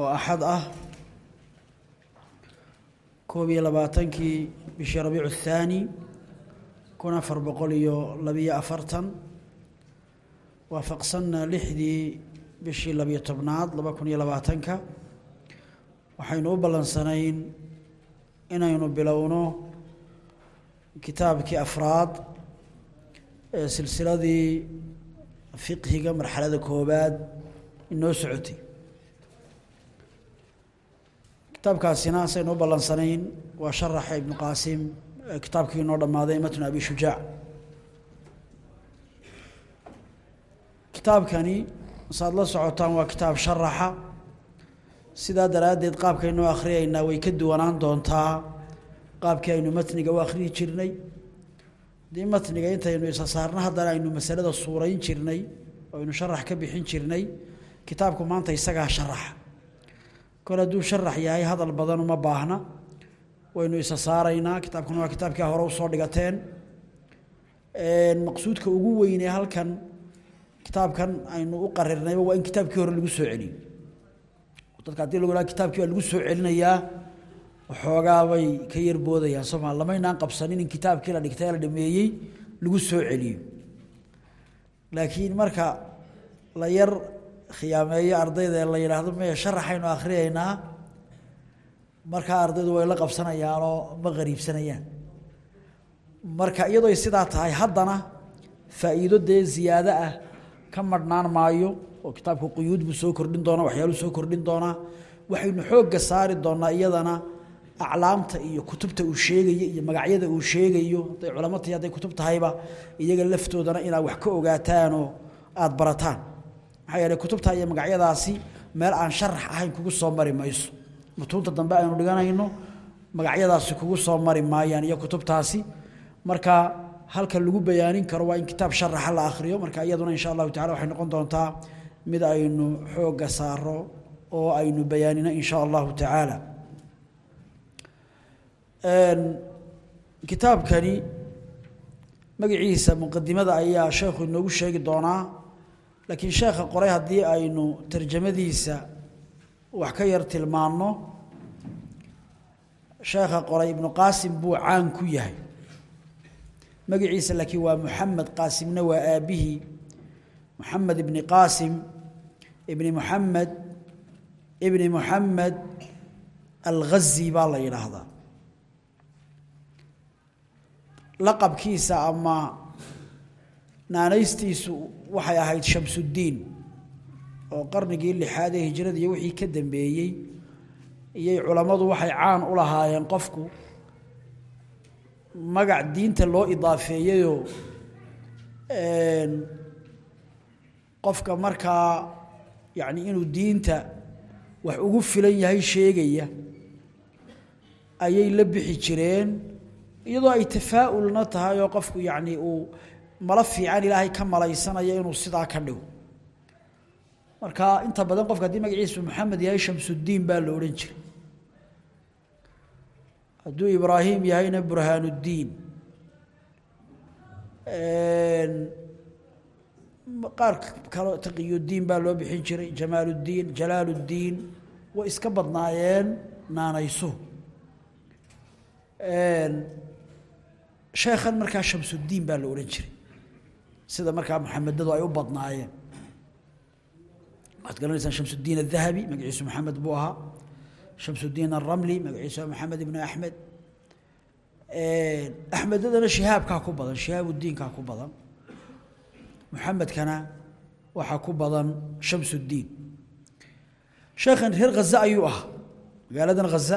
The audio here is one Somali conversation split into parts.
oo axad ah. Koob iyo labaatankii bishii rabiicu الthaani kun afar boqol iyo labiyo afartan waafaqsanna lixdii bishii labiyo tobnaad laba kun iyo labaatanka waxaynu u ballansanayn inaynu bilowno kitaabkii afraad ee silsiladii fiqhiga marxalada koobaad inoo socotay kitaabkaasina saynu u ballansanayn waa sharaxa ibnu qaasim kitaabkii inoo dhammaaday matnu abi shujaac kitaabkani saad la socotaan waa kitaab sharaxa. Sidaa daraaddeed qaabkaynoo akhriyaynaa way ka duwanaan doontaa. Qaabkii aynu matniga u akhriyi jirnay. Haddii matniga intaynu isa saarno haddana aynu masalada suurayn jirnay oo aynu sharax ka bixin jirnay kitaabku maanta kol hadduu sharax yahay hadal badan uma baahna. Waynu isa saaraynaa. Kitaabkuna waa kitaabkii hore u soo dhigateen. Maqsuudka ugu weynee halkan kitaabkan aynu u qarirnayba waa in kitaabkii hore lagu soo celiyo dadka haddii lagu haha kitaabkii waa lagu soo celinayaa waxoogaa bay ka yarboodayaan sooma lamaynaan qabsanin in kitaabkii la dhigtay la dhameeyey lagu soo celiyo laakiin marka la yar khiyaameeyo ardayda la yidhaahdo maya sharaxaynu akhriyaynaa? Markaa ardaydu way la qabsanayaanoo ma qariibsanayaan. Marka iyadoo sidaa tahay haddana faa'iido dee ziyaado ah ka marhnaan maayo oo kitaabku quyuud buu soo kordhin doonaa waxyaaluu soo kordhin doonaa waxaynu xoogga saari doonaa iyadana aclaamta iyo kutubta uu sheegayo iyo magacyada uu sheegayo. Hadday culamo hadday kutub tahayba iyaga laftoodana inaad wax ka ogaataanoo aada barataan maxaa yeeley kutubta iyo magacyadaasi meel aan sharax ahayn kugu soo mari mayso. Mutuunta dambe aynu dhiganayno magacyadaasi kugu soo mari maayaan iyo kutubtaasi. Marka halka lagu bayaanin karo waa in kitaab sharaxa la akhriyo. Marka iyaduna insha allahu tacala waxay noqon doontaa mid aynu xoogga saaro oo aynu bayaanino insha allahu tacaala. Kitaabkani magaciisa muqadimada ayaa sheekhu inoogu sheegi doonaa laakiin sheekha qoray haddii aynu tarjamadiisa wax ka yar tilmaanno sheekha qoray ibnu qaasim buu caan ku yahay. Magaciisa laakiin waa muxamed qaasimna waa aabbihii. Muxamed ibni qaasim ibni muxamed ibni muxamed alghazi baa la yidhaahdaa. Laqabkiisa ama naanaystiisu waxay ahayd shamsuddiin oo qarnigii lixaad ee hijrada iyo wixii ka dambeeyey iyay culammadu waxay caan u lahaayeen qofku magac diinta loo idaafeeyeyoo qofka markaa yacni inuu diinta wax ugu filan yahay sheegaya ayay la bixi jireen iyadoo ay tafaa'ulna tahay qofku yacni uu malo fiican ilaahay ka malaysanaya inuu sidaa ka dhigo marka inta badan qofka haddii magaciisu maxamed yahay shamsuddiin baa la odhan jiray. Hadduu ibraahim yahayna burhaanuddiin qaar kalo taqiyuddiin baa loo bixin jiray jamaaluddiin jalaaluddiin way iska badnaayeen naanayso. Sheekhan markaa shamsuddiin baa la odhan jiray sida markaa muxamedadu ay u badnaayeen. Waxaad garanaysaan shamsuddiin adahabi magaciisu maxamed buu ahaa. Shamsuddiin alramli magaciisu maxamed ibnu axmed axmedadana shihaabkaa ku badan shihaabuddiinkaa ku badan. Muxamedkana waxaa ku badan shamsuddiin sheekhan reer khaza ayuu ahaa. Magaaladan khaza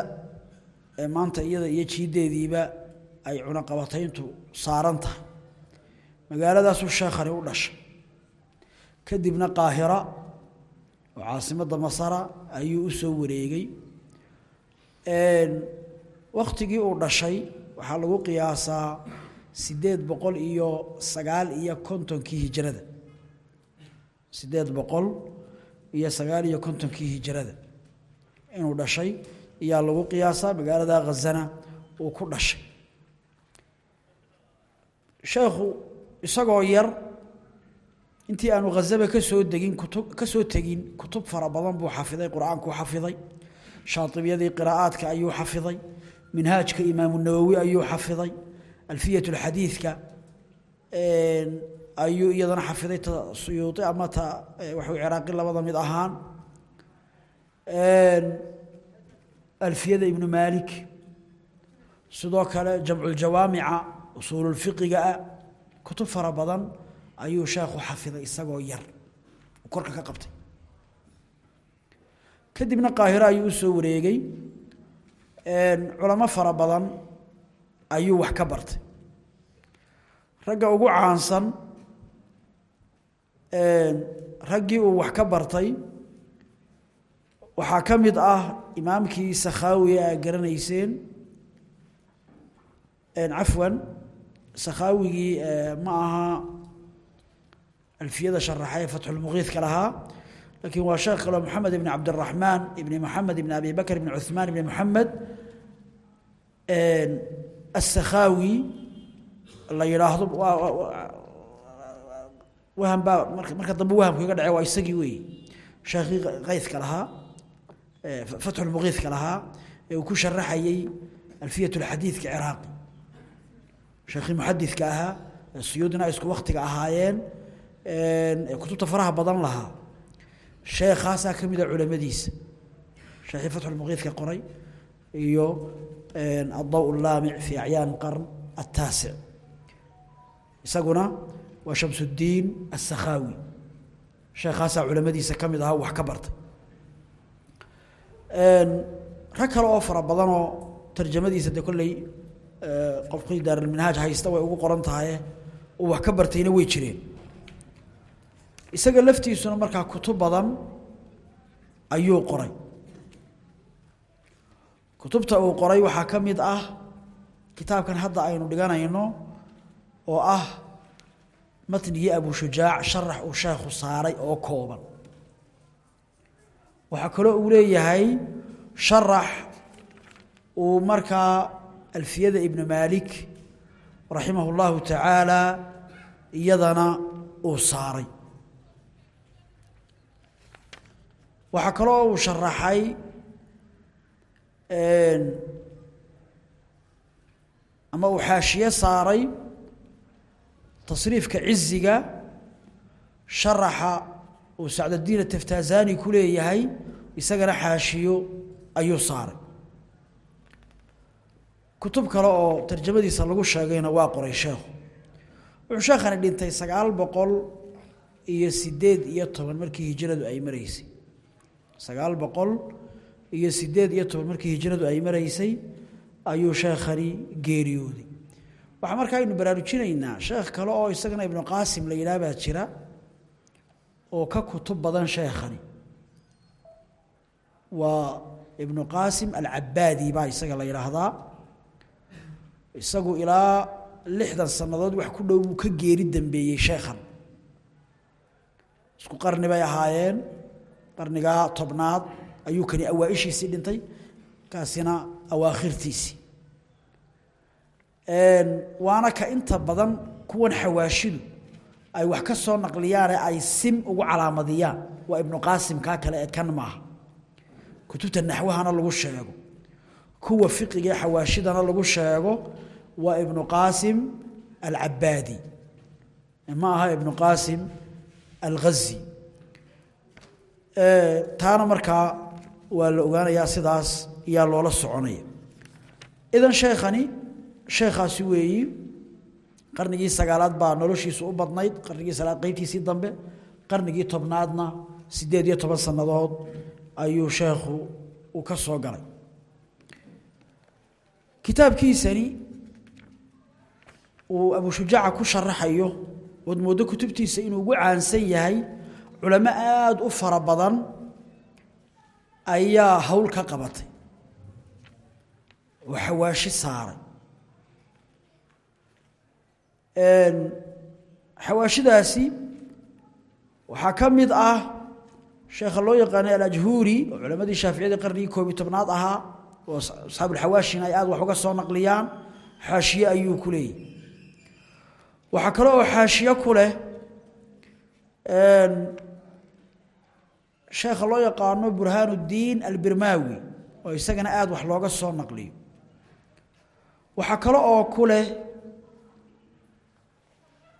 ee maanta iyada iyo jiideediiba ay cunaqabatayntu saaran tahay magaaladaasuu sheekhani u dhashay. Kadibna qaahira oo caasimadda masara ayuu u soo wareegay. Waktigii uu dhashay waxaa lagu qiyaasaa sideed boqol iyo sagaal iyo kontonkii hijrada. Sideed boqol iyo sagaal iyo kontonkii hijrada. Inuu dhashay ayaa lagu qiyaasaa magaalada khazana uu ku dhashay. Sheekhu isagoo yar intii aanu khazaba ka soo degin kutub ka soo kutub fara badan buu xafiday qur'aankuu xafiday shaatibiyadii qiraa'aadka ayuu xafiday minhaajka imaamu nawowi ayuu xafiday alfiyat lxadiidka ayuu iyadana xafiday ta suyuuti ama ta waxuu ciraaqi labada mid ahaan. Alfiyada ibnu maalik sidoo kale jamculjawaamica usuululfiqigaa kutub fara badan ayuu sheekhu xafiday isagoo yar. Korka ka qabtay. Kadibna qaahiro ayuu u soo wareegay. Culamo fara badan ayuu wax ka bartay. Ragga ugu caansan raggii uu wax ka bartay waxaa ka mid ah imaamkii sakhaawi a garanayseen. Cafwan sakhaawigii ma aha. Alfiyada sharaxay fatxulmuqiidka lahaa. Lakiin waa sheekh kalo moxamed ibn cabdiraxmaan ibni moxamed ibn abi bakr ibn cuثmaan ibni moxamed asakhaawi la yidhaahdo waham baa marka dambe wahamku iga dhace waa isagii weeye sheekhii kaydka lahaa. Fatxulmuqiidka lahaa. Ee uu ku sharaxayey alfiyat lxadiidka ciraaqi sheekhii muxadidka ahaa suyuudina isku waktiga ahaayeen kutubta faraha badan lahaa. Sheekhaasaa ka mida culamadiisa sheekhii fatxulmuqiidka qoray iyo addaw laamic fi acyaan qarn ataasic isaguna waa shamsuddiin asakhaawi sheekhaasaa culamadiisa ka mid ahaa wax ka bartay rag kale oo fara badanoo tarjamadiisa de kolley qofkii daarilminhaaj haysta way ugu qoran tahaye uu wax ka bartayna way jireen. Isaga laftiisuna markaa kutub badan ayuu qoray. Kutubta uu qoray waxaa ka mid ah kitaabkan hadda aynu dhiganayno oo ah matnigii abu shujaac sharax uu sheekhu saaray oo kooban. Waxaa kaloo uu leeyahay sharax uu markaa alfiyada ibnu maalik raximah اllahu tacaala iyadana uu saaray. Waxaa kaloo uu sharaxay ama uu xaashiye saaray tasriifka ciziga sharaxa uu sacdadiin ataftazani ku leeyahay isagana xaashiyo ayuu saaray kutub kale oo tarjamadiisa lagu sheegayna waa qoray sheekhu wuxuu sheekhani dhintay sagaal boqol iyo sideed iyo toban markii hijradu ay maraysay. Sagaal boqol iyo sideed iyo toban markii hijradu ay maraysay ayuu sheekhani geeriyooday. Waxaa markaa aynu baraarujinaynaa sheekh kale oo isagana ibnu qaasim la yidhaah baa jira oo ka kutub badan sheekhani. Waa ibnu qaasim alcabaadi baa isaga la yidhaahdaa isagu ilaa lixdan sannadood wax ku dhow buu ka geeri dambeeyey sheekhan. Isku qarni bay ahaayeen. Qarnigaa tobnaad ayuu kani awaa-ishiisii dhintay kaasina awaakhirtiisii. Waana ka inta badan kuwan xawaashidu ay wax ka soo naqliyaane ay sim ugu calaamadiyaan. Waa ibnu qaasim kaa kale ee kan maaha. Kutubta naxwahana lagu sheego kuwa fiqiga xawaashidana lagu sheego waa ibnu qaasim alcabaadi ma aha ibnu qaasim alghazi taana markaa waa la ogaanayaa sidaas iyaa loola soconaya. Idan sheekhani sheekhaasi weeyi qarnigii sagaalaad baa noloshiisu u badnayd qarnigii sagaalaad qeybtiisii dambe qarnigii tobnaadna sideed iyo toban sannadood ayuu sheekhu uu ka soo galay kitaabkiisani uu abu shujaaca ku sharaxayo ood mooddo kutubtiisa inuu ugu caansan yahay culamo aada u fara badan ayaa hawl ka qabatay. Oo xawaashi saaray. Xawaashidaasi waxaa ka mid ah sheekha loo yaqaanay alajhuuri oo culammadii shaaficiyada qarnigii koob iyo tobnaad ahaa oo asxaabuulxawaashina ay aad wax uga soo naqliyaan xaashiye ayuu ku leeyahy kale oo xaashiye ku leh sheekha loo yaqaano burhaan uddiin albirmaawi oo isagana aada wax looga soo naqliyo. Waxaa kale oo ku leh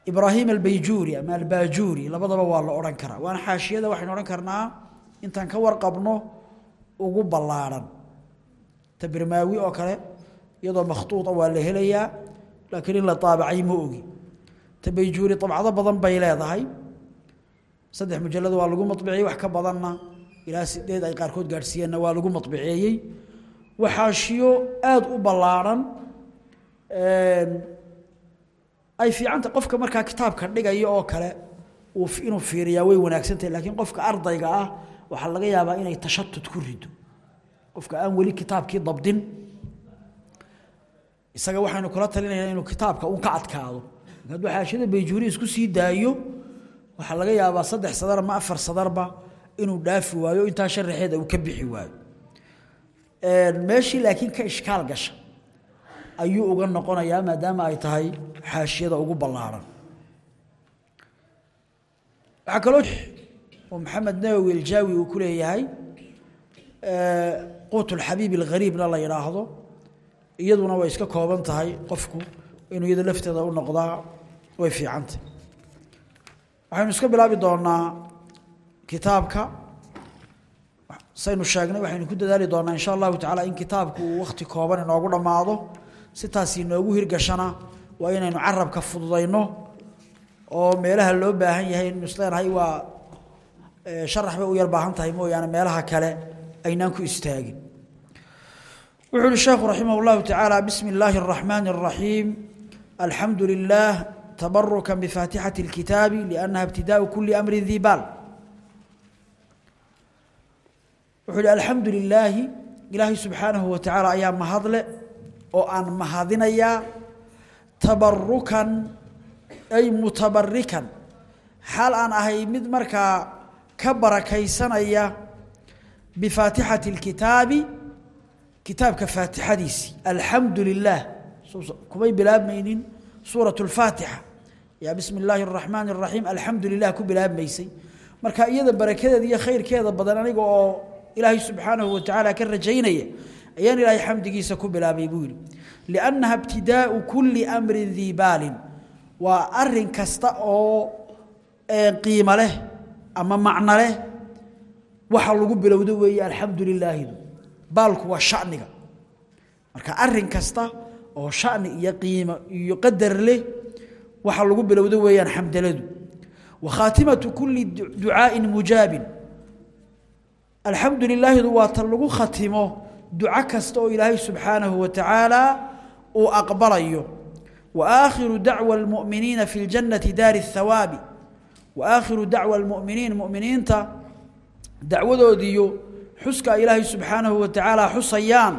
ibraahim albayjuuri ama albaajuuri labadaba waa la odhan karaa. Waana xaashiyada waxaynu odhan karnaa intaan ka warqabno ugu ballaadhan tabrmaawi oo kale iyadoo makhtuua waa la helayaa laakiin in la aabacay ma ogi. Tabayjuuri abcado badan bay leedahay. Saddex mujalad waa lagu mabiiyey wax ka badanna ilaa sideed ay qaarkood gaadhsiiyeenna waa lagu mabiceeyey waxaashiyo aada u ballaadhan ay fiicanta qofka markaa kitaabka dhigaya oo kale inuu fiiriyaa way wanaagsantahy lakiin qofka ardayga ah waxaa laga yaabaa inay tashatud ku rido qofka aan weli kitaabkii dabdin isaga waxaynu kula talinaynaa inuu kitaabka un ka adkaado. Hadduu xaashiyada bayjuuri isku sii daayo waxaa laga yaabaa saddex sadar ama afar sadarba inuu dhaafi waayo intaa sharaxeeda uu ka bixi waayo. Meeshii laakiin ka ishkaal gasha ayuu uga noqonayaa maadaama ay tahay xaashiyada ugu ballaaran. Waxaa kaloo oo maxamed nawowi aljaawi uu ku leeyahay quut ulxabiib alghariibna la yidhaahdo iyaduna way iska kooban tahay qofku inuu iyada lafteeda u noqdaa way fiicantah waxaynu iska bilaabi doonaa kitaabka. Saynu sheegnay waxaynu ku dadaali doonaa insha allahu tacaala in kitaabku uu wakhti kooban inoogu dhammaado. Si taasi inoogu hirgashana waa inaynu carabka fududayno oo meelaha loo baahan yahay inu isleenahay waa sharax u yar baahan tahay meelaha kale aynaan ku istaagin wuxuu uhi sheekhu raximah اllahu tacaala bismi اllaahi الraxmaani الraxiim alxamdu lilah tabaruka bifaatixati اlkitaabi liannaha ibtidaau kuli amrin dii baal wuxuu ihi alxamdu lilaahi ilaahay subxaanahu wa tacaala ayaa mahadle oo aan mahadinayaa tabarukan ay mutabarikan xaal aan ahay mid markaa ka barakaysanaya bifaatixati اlkitaabi kitaabka faatixadiisi alxamdu lilah kumay bilaabmaynin suuraة اlfaatixa yaa bismi اllaahi الraxmaan الraxiim alxamdu lilah ku bilaabmaysay marka iyada barakadeeda iyo khayrkeeda badan aniga oo ilaahay subxaanahu wa tacaala ka rajaynaya ayaan ilaahay xamdigiisa ku bilaabay buu yihi liannaha ibtidaau kuli amrin dii baalin waa arin kasta oo qiimo leh ama macno leh waxa lagu bilowdo weeye alxamdu lilaahidu baalku waa shaniga. Marka arrin kasta oo shani iyo qiimo iyo qadar leh waxa lagu bilowdo weeyaan xamdaladu wa khaatimatu kuli ducaaءin mujaabin. Alxamdu waa ta lagu khatimo duco kasta oo ilaahay subxaanahu wa tacaala uu aqbalayo. Wa aakhiru dacwa almu'miniina fi ljannati daari اthawaabi wa aakhiru dacwa almu'miniin mu'miniinta dacwadoodiiyo xuska ilaahay subxaanahu wa tacaala xusayaan.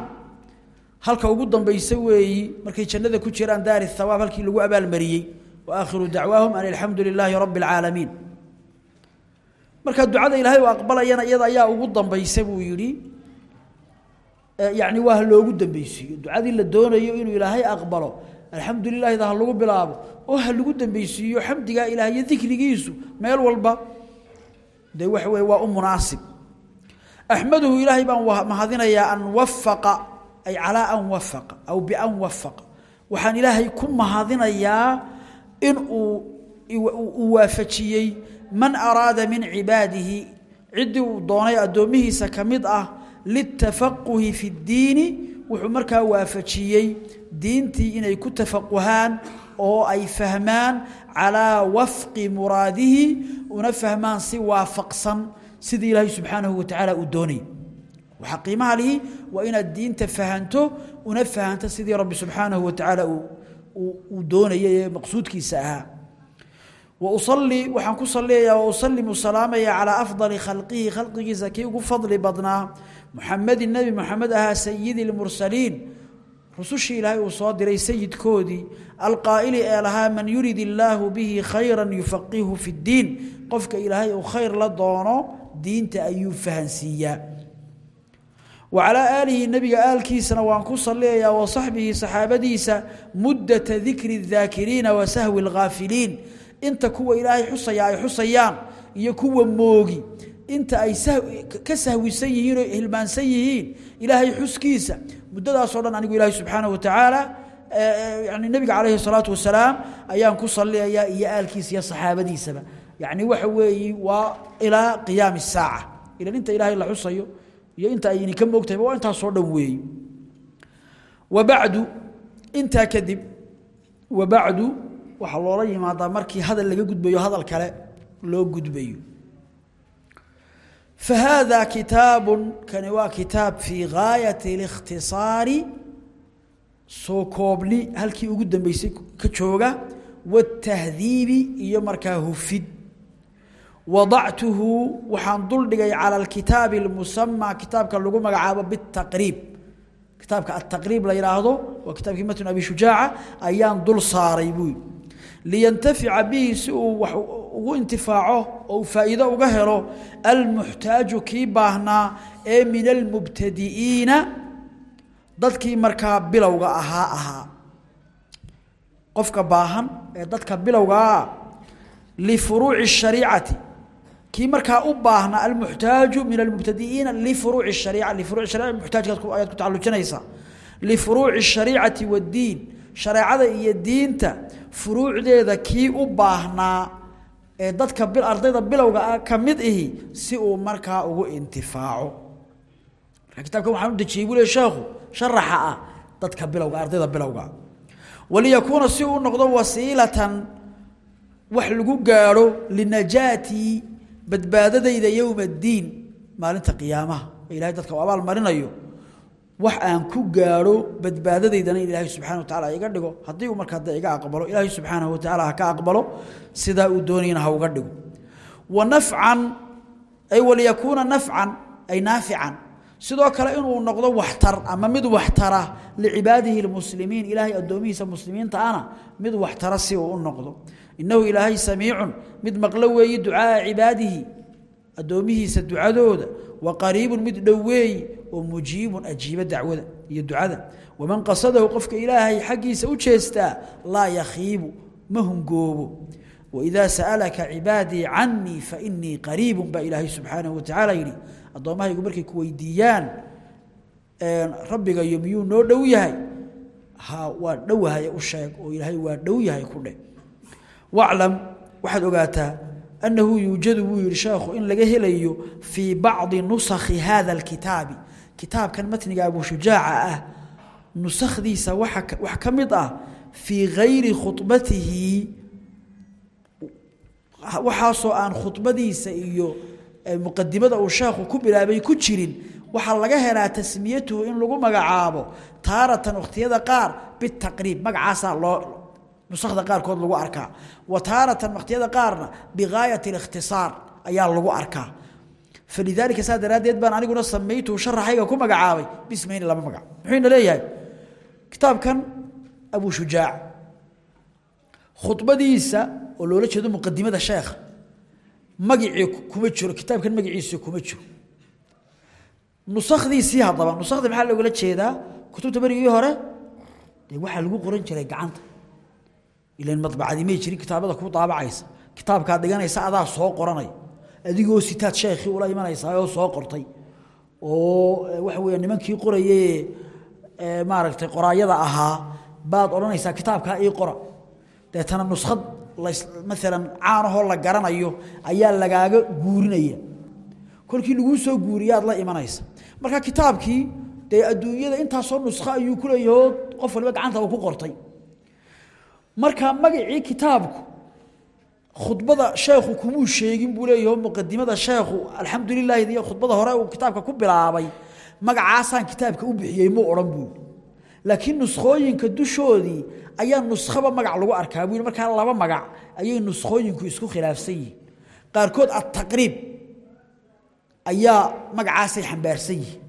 Halka ugu dambaysa weeyi markay jannada ku jiraan daari thawaab halkii lagu abaalmariyey. Wa aakhiru dacwaahum an alxamdu lilaahi rabbi marka ducada ilaahay u aqbalayana iyada ayaa ugu dambaysa buu yidhi yani waa ha loogu dambeysiiyo ducadii la doonayo inuu ilaahay aqbalo alxamdu lilahida ha lagu bilaabo. Oo ha lagu dambeysiiyo xamdigaa ilaah iyo meel walba dee waxa weye waa u munaasib. Axmaduhu ilaahay baan mahadinayaa an wafaqa ay calaa an wafaqa aw bian wafaqa. Waxaan ilaahay ku mahadinayaa in uu waafajiyey man araada min cibaadihi. Ciddii uu doonay addoomihiisa ka mid ah litafaquhi fi اddiini wuxuu markaa waafajiyey diintii inay ku tafaquhaan oo ay fahmaan calىa wafqi muraadihi una fahmaan si waafaqsan sida ilaahay subxaanahu watacaala uu doonayay waxaa qiimaha lihi waa inaad diinta fahanto una fahanto sidii rabbi subxaanahu watacaala uu doonayay ee maqsuudkiisa ahaa. Wausalii waxaan ku saliyayaa wausalimu salaamaya calaa afdali khalqihi khalqigiisa kii ugu fadli badnaa muxamedin nebi moxamed ahaa sayidi اlmursaliin خلقه خلقه زكي فضل بدنا محمد النبي محمد أها سيد المرسلين رسوشي إلهي وصادري سيد كودي القائل إلها من يريد الله به خيرا يفقهه في الدين قفك إلهي وخير لدونه دين تأيو فهنسيا وعلى آله النبي آل كيسنا وانكو صليا وصحبه صحابديسا مدة ذكر الذاكرين وسهو الغافلين انت كو إلهي حصيا أي inta ay ka sahwisan yihiin oo hilmaansan yihiin ilaahay xuskiisa. Muddadaasoo dhan anigu ilaahay subxaana wa tacaala eh, eh, yani nebiga calayhi salaatu wasalaam ayaan ku salliyayaa iyo aalkiisa iyo saxaabadiisaba. Yani waxa weeye waa ilaa qiyaami saaca. Ilan inta ilaahay la xusayo iyo inta ay idinka moogtahayba waa intaasoo dhan weeye wabacdu intaa kadib wabacdu waxaa loola yimaadaa markii hadal laga gudbayo hadal kale loo gudbayo. فهذا كتاب كان هو كتاب في غاية الاختصار سو كوبلي هلكي ugu dambeysay ka jooga والتهذيب iyo markaa hufid وضعته وحان دلدغي على الكتاب المسمى كتابك لوغو مغعابو بالتقريب كتابك التقريب لا يراهدو وكتابك متن ابي شجاعه ايان دل صاري بوي لينتفع به سوء او انتفاعه او فائده او هلو المحتاج كي باهنا اي من المبتدئين dadkii markaa bilowga ahaa ahaa qofka baahan ee dadka bilowga ah لفروع الشريعه كي مركا أباهنا المحتاج من المبتدئين لفروع الشريعة لفروع الشريعة المحتاج آيات كتعلقنيسا لفروع الشريعة والدين شريعة هي الدين تا فروع ذا كي أباهنا dadka ardayda bilowga ah ka mid ihi si uu markaa ugu intifaaco. Kitaabka waxaan u dajiyay buu sheekhu sharaxa ah dadka bilowga ardayda bilowga. Waliyakuna si uu noqdo wasiilatan wax lagu gaaro linajaati badbaadadayda yowma addiin maalinta qiyaamaha. Ilaahay dadka abaal marinayo wax aan ku gaaro badbaadadaydana in ilaahay subxaana wa tacaala iga dhigo. Haddii uu markaa iga aqbalo ilaahay subxaanahu wa tacaala ha ka aqbalo sidaa uu doonayana ha uga dhigo. Wa nafcan ay waliyakuuna nafcan ay naafican sidoo kale inuu noqdo waxtar ama mid waxtara licibaadihi lmuslimiin ilaahay addoomihiisa muslimiinta ana mid waxtara si uu noqdo. Innahu ilaahay samiicun mid maqlo weeye ducaaa cibaadihi addoomihiisa ducadooda. Wa qariibun mid dhow weeye oo mujiibun ajiiba dacwada iyo ducada. Waman qasadahu qofka ilaahay xaggiisa u jeestaa laa yakhiibu ma hungoobo. Waidaa sa'alaka cibaadii canii fainii qariibun baa ilaahay subxaanahu watacaala yidhi. Addoommahaygu markay ku weydiiyaan rabbigayo miyuu noo dhow yahay? Ha waa dhowahay u sheeg oo ilaahay waa dhow yahay ku dheh. Waclam kitaabkan matniga abushujaaca ah nusakhdiisa waxa wax ka mid ah fii gayri khudbatihi waxaasoo aan khudbadiisa iyo muqadimada uu sheekhu ku bilaabay ku jirin waxaa laga helaa tasmiyatuhu in lagu magacaabo taaratan wakhtiyada qaar bitaqriib magacaasaa loo nusakda qaarkood lagu arkaa wa taaratan wakhtiyada qaarna bigaayat اlikhtisaar ayaa lagu arkaa falidaalika saa daraaddeed baan aniguna samaytuhu sharaxayga ku magacaabay bismayni laba magac muxuuna leeyahay kitaabkan abu shujaac khudbadiisa oo loola jeedo muqadimada sheekha magacii kuma jiro kitaabkan magaciisa kuma jiro nusakdiisii haddaba nusakda maxaa loogala jeedaa kutubta berigii hore dee waxaa lagu qoran jiray gacanta ilan madbacadii may jirin kitaabada kuu daabacaysa kitaabkaad dhiganaysa adaa soo qoranay adigoo sitaad sheekhii ula imanaysaa oo soo qortay. Oo waxa weya nimankii qorayee maaragtay qoraayada ahaa baad odhanaysaa kitaabkaa ii qora. Deetana nuskhad maalan caanahoo la garanayo ayaa lagaaga guurinaya. Kolkii laguu soo guuriyaad la imanaysa. Marka kitaabkii dee adduunyada intaasoo nuskho ayuu ku leeyahoo qof waliba gacanta uu ku qortay. Marka magacii kitaabku khudbada sheekhu kumuu sheegin buu leeyaho muqadimada sheekhu alxamdulilaahi iyo khudbada hore uu kitaabka ku bilaabay magacaasaan kitaabka u bixiyey muu odhan buu. Laakiin nuskhooyinka dushoodii ayaa nuskhaba magac lagu arkaa buu markaa laba magac ayay nuskhooyinku isku khilaafsan yihiin. Qaarkood attaqriib ayaa magacaasay xambaarsan yihiin.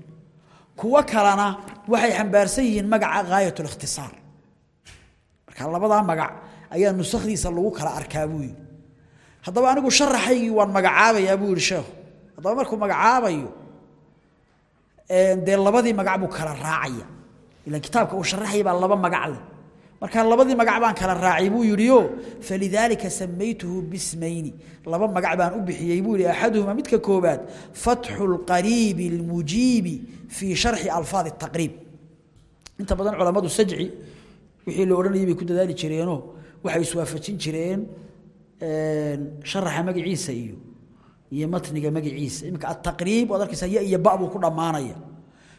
Kuwo kalena waxay xambaarsan yihiin magaca ghaayat اlikhtisaar marka labadaa magac ayaa nusakhdiisa lagu kala arkaa buu haddaba anigu sharaxaygii waan magacaabayaa buu yihi sheekhu. Markuu magacaabayo dee labadii magac buu kala raacaya. Ilan kitaabka uu sharaxaya baa laba magac leh. Markaa labadii magac baan kala raacay buu yidhio falidaalika samaytuhu bismayni. Laba magac baan u bixiyey buu yihi axaduhuma midka koobaad fatxu lqariibi اlmujiibi fii sharxi alfaad اtaqriib inta badan culammadu sajci wixii la odhanayay bay ku dadaali jireenoo waxay iswaafajin jireen sharaxa magaciisa iyo iyo matniga magaciisa iminka ataqriib waad arkaysaa ya iyo ba buu ku dhammaanaya.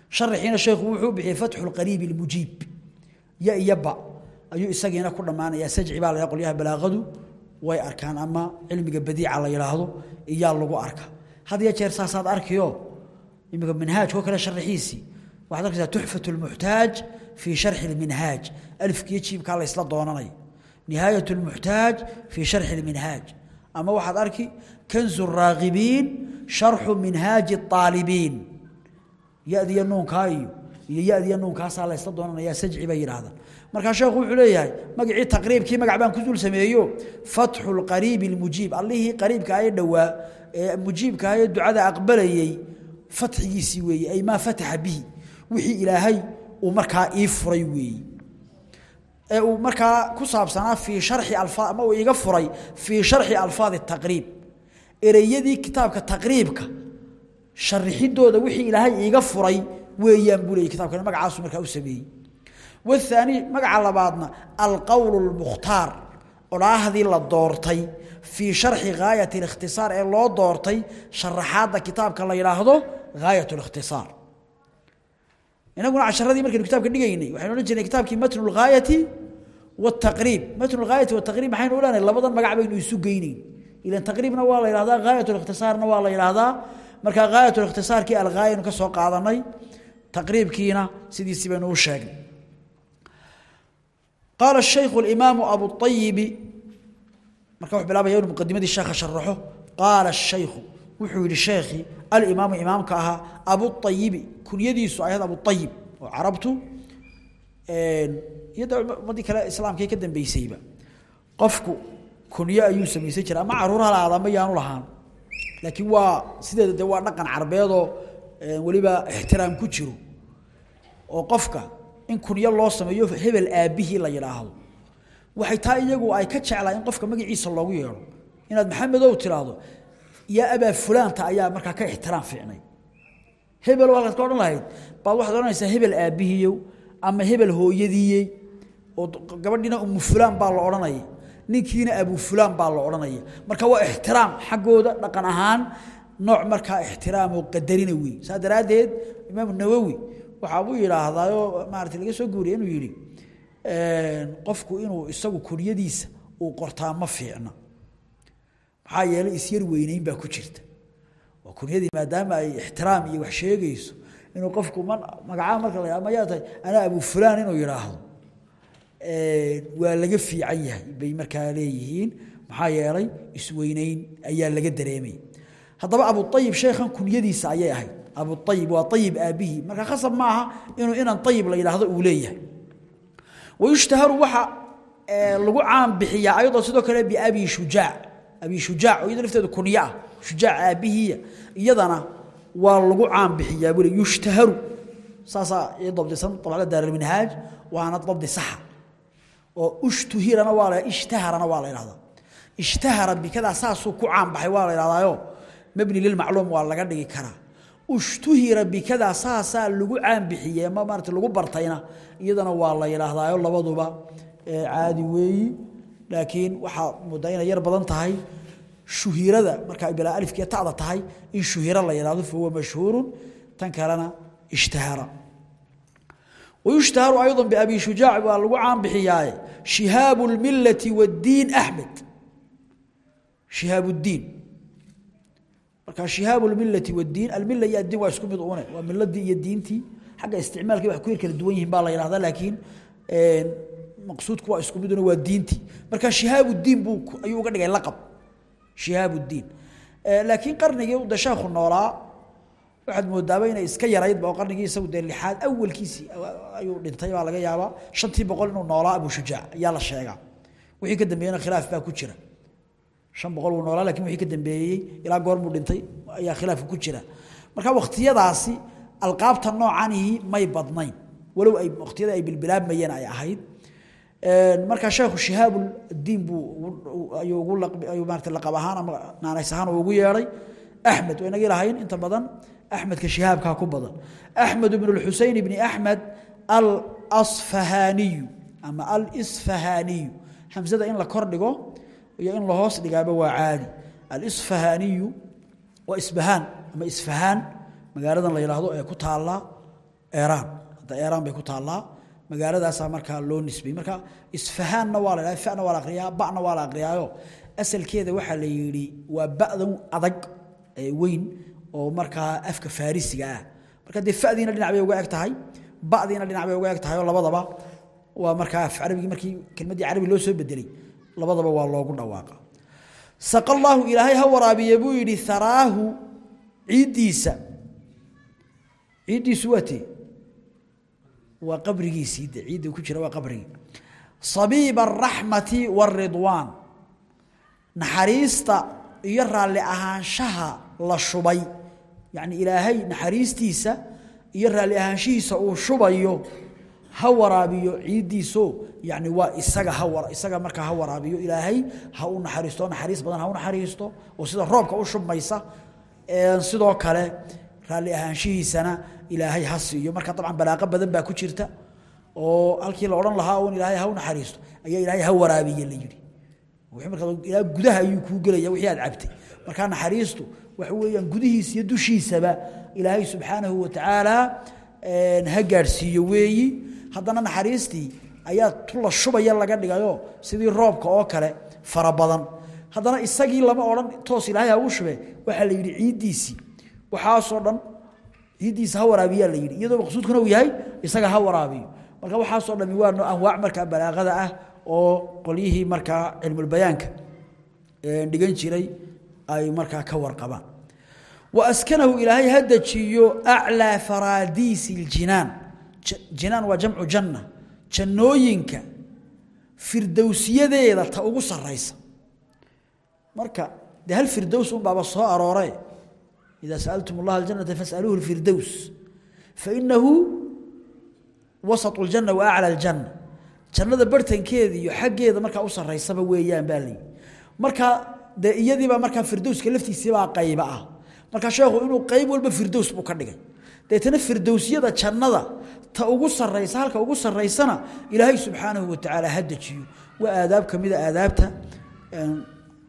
Sharaxiina sheekhu wuxuu bixiyey fatxu lqariib اlmujiib ya iyo ba ayuu isagiina ku dhammaanaya. Sajci baa la qolyaha balaaqadu way arkaan ama cilmiga badiica la yidhaahdo iyaa lagu arka. Had ya jeer saasaad arkiyo iminka minhaajko kale sharaxiisii waxaad arkaysaa tuxfat lmuxtaaj fii sharxi lminhaaj alifkiyo jiibkaa la ysla nihaayat lmuxtaaj fii sharxi lminhaaj ama waxaad arki kanzu raagibiin sharxu minhaaji aalibiin yadiyo nuunkaa iyo iyo yadiyo nuunkaasaa la ysla doonanaya sajci bay yidhaahdaan markaa sheekhu wuxuu leeyahay magacii taqriibkii magac baan ku dul sameeyo fatxu lqariibi lmujiib allihii qariibka ee dhowaa ee mujiibka ee ducada aqbalayey fatxigiisii weeye ay maa fataxa bihi wixii ilaahay uu markaa ii furay weeye ee uu markaa ku saabsanaa fii sharxi alfaad ama uu iga furay fii sharxi alfaadi taqriib. Ereyadii kitaabka taqriibka sharixidooda wixii ilaahay iga furay weeyaan buu leeyay kitabkani magacaasu markaa u sameeyey. Wathaani magaca labaadna alqowlu lmukhtaar odhaahdii la doortay fii sharxi gaayati alikhtisaar ee loo doortay sharaxaadda kitaabka la yidhaahdo gaayat alikhtisaar inaguna casharadii markaynu kitaabka dhigaynay waxaynu odhan jirnay kitaabkii matnu lghaayati waataqriib matnu lghaayati wataqriib maxaynu odhanay labadan magac baynu isu geynayn ilan taqriibna waa la yidhahdaa ghaayatulikhtisaarna waa la yidhaahdaa. Markaa ghaayatulikhtisaarkii alghaayanu ka soo qaadanay taqriibkiina sidiisii baynu u sheegnay. Qaala shaykhu alimaamu abuayibi marka wuxuu bilaabaya inuu muqadimadii sheekha sharaxo qaala shaykhu wuxuu yidhi sheekhii alimaamu imaamka ahaa abuayibi kunyadiisu ahayd abuayib oo carabtu iyo umadii kale islaamka ka dambeysayba qofku kunyo ayuu samaysan jiray ama caruuraha la aadama yaanu lahaan. Laakiin waa sideeda de waa dhaqan carbeedoo weliba ixtiraam ku jiro. Oo qofka in kunyo loo sameeyo hebel aabbihii la yidhaahdo waxay taa iyagu ay ka jeclaa qofka magaciisa loogu yeedho. Inaad maxamedow tiraahdo ya aba fulaanta ayaa markaa ka ixtiraam fiicnay. Hebel waa ka odhan lahayd. Baad waxaad odhanaysaa hebel aabihiiyow ama hebel hooyadiiyey oo gabadhiina umu fulaan baa la odhanaya ninkiina abu fulaan baa la odhanaya marka waa ixtiraam xaggooda dhaqan ahaan nooc markaa ixtiraam oo qadarina weey saa daraaddeed imaam nawowi waxa uu yiraahdaa maartay laga soo guuriyay inuu een qofku inuu isagu kuriyadiisa uu qortaa ma fiicna maxaa yeelay isyar weyneyn baa ku jirta. Waa kunyadii maadaama ay ixtiraam iyo wax sheegayso inuu qofku ma magacaa marka la mayaa tahay? Anaa abu fulaan inuu yidhaahdo waa laga fiican yahay bay markaa leeyihiin. Maxaa yeelay isweyneyn ayaa laga dareemay. Haddaba abuayib sheekhan kunyadiisa ayay ahayd. Abuayib waa ayib aabihii marka khasab ma inuu inaan ayib la yidhaahdo uu leeyahay. Wayushtaharu waxa lagu caan bixiyaa ayadoo sidoo kale biabi shujaac abi shujaac oo iyadoo lafteedu kunya ah shujaac iyadana waa lagu caan bixiyaa buu yushtaharu. Saasa ay dabdisan tabala daar minhaaj waana dabdi sax oo ushtuhirana waa ishtaharana waa la ishtahara bikada saasu ku caan baxay waa la yiraahdaayo mabni lil macluum waa laga dhigi karaa. Ushtuhira bikada saasa lagu caan bixiyay ma maarta lagu bartayna iyadana waa la yiraahdaayo labaduba caadi weeyi laakiin waxa mudayna yar badan tahay shuhirada marka bila alifkiya taada tahay in shuhira la yiraahdo fuwa mashhuurun tan kalena ishtahara ويشتهر أيضا بأبي شجاع والقعان بحياي شهاب الملة والدين أحمد شهاب الدين marka shihaab almillati waddiin almilla iyo addiin waa isku mid uune waa milladii iyo diintii xagga isticmaalkii wax ku yar kala duwan yihiin baa la yidhahdaa laakiin maqsuudku waa isku miduna waa diintii marka shihaabudiin buu ayuu uga dhigay laqab. Shihaabudiin laakiin qarnigii de sheekhu noolaa waxaad moodaaba inay iska yaraydba oo qarnigii isagu dee lixaad awalkiisii ayuu dhintay baa laga yaabaa. Shantii boqol inuu noolaa abu shujaac ayaa la sheegaa. Wixii ka dambeeyena khilaaf baa ku jira. Shan boqol buu noolaa laakiin wixii ka dambeeyey ilaa goormuu dhintay ayaa khilaafka ku jira. Marka wakhtiyadaasi alqaabta noocanihi may badnayn. Walow ay wakhtiyada ay bilbilaabmayeen ay ahayd marka sheekhu shihaabuldiin buu ayuu ugu ayuu maarata laqab ahaan ama naanays ahaan ugu yeedhay axmed waa inagii lahayn inta badan axmedka shihaabkaa ku badan. Axmed ibn lxuseyn ibni axmed alasfahaaniyu ama alisfahaaniyu hamsada in la kor dhigo iyo in la hoos dhigaaba waa caadi. Alisfahaaniyu waa isbahaan ama isfahaan magaaladan la yidhaahdo ee ku taallaa eraan hadda eraan bay ku taallaa magaaladaasaa markaa loo nisbeyey marka isfahaanna waa la fana waa la akriyaa ba'na waa la akriyaayo asalkeeda waxaa la yidhi waa ba'dan adag weyn oo markaa afka farisiga ah. Marka dee fadiina dhinac uga eg tahay ba'diina dhinac uga eg tahay oo labadaba waa markaa af carabigii markii kelmaddii carabi loo soo bedelay labadaba waa loogu dhawaaqa. Saqa allaahu ilaahay ha waraabiye buu yidhi haraahu ciiddiisa. Ciiddiisu waa tee waa qabrigiisii de ciidda ku jira waa qabrigii. Sabiiba araxmati waaridwaan naxariista iyo raalli ahaanshaha la shubay. Yacni ilaahay naxariistiisa iyo raalli ahaanshihiisa uu shubayo ha waraabiyo ciiddiiso yani waa isaga ha isaga markaa ha waraabiyo ilaahay ha u naxariisto naxariis badan ha u raalli ahaanshihiisana ilaahay ha siiyo. Marka dabcan balaaqo badan baa ku jirta oo halkii la odhan lahaa un ilaahay ha u naxariisto ayaa ilaahay ha waraabiye la yidhi. Ilaa gudaha ayuu kuu gelaya wixii aad cabtay. Markaa naxariistu waxa weeyaan gudihiisa iyo dushiisaba ilaahay subxaanahu watacaala ha gaadhsiiyo weeyi. Haddana naxariistii ayaa tula shubaya laga dhigayo sidii roobka oo kale fara badan. Haddana isagii lama odhan toos ilaahay ha uu shube waxaa la yidhi ciiddiisii waxaasoo dhan ciiddiisa ha waraabiyaa la yidhi iyadoo maqsuudkuna uu yahay isaga ha waraabiyo. Marka waxaasoo dhami waa anwaac markaa balaaqada ah oo qolyihii markaa cilmulbayaanka dhigan jiray ay markaa ka warqabaan. Wa askanahu ilaahay ha dejiyo aclaa faraadiisi اljinaan jinaan waa jamcu janna jannooyinka firdowsiyadeeda ta ugu saraysa marka dee hal firdows un baaba soo aroore idaa sa'altum اllaha aljanata fas'aluuhu اlfirdows fainahu wasaط اljanna wa aclى اljanna jannada bartankeeda iyo xaggeeda markaa u saraysaba weeyaan baa layihi marka dee iyadiibaa markaa firdowska laftiisibaa qayba ah marka sheekhu inuu qayb walba firdows buu ka dhigay deetana firdowsyada jannada ta ugu saraysa halka ugu saraysana ilaahay subxaanahu watacaala ha dejiyo waa aadaab ka mida aadaabta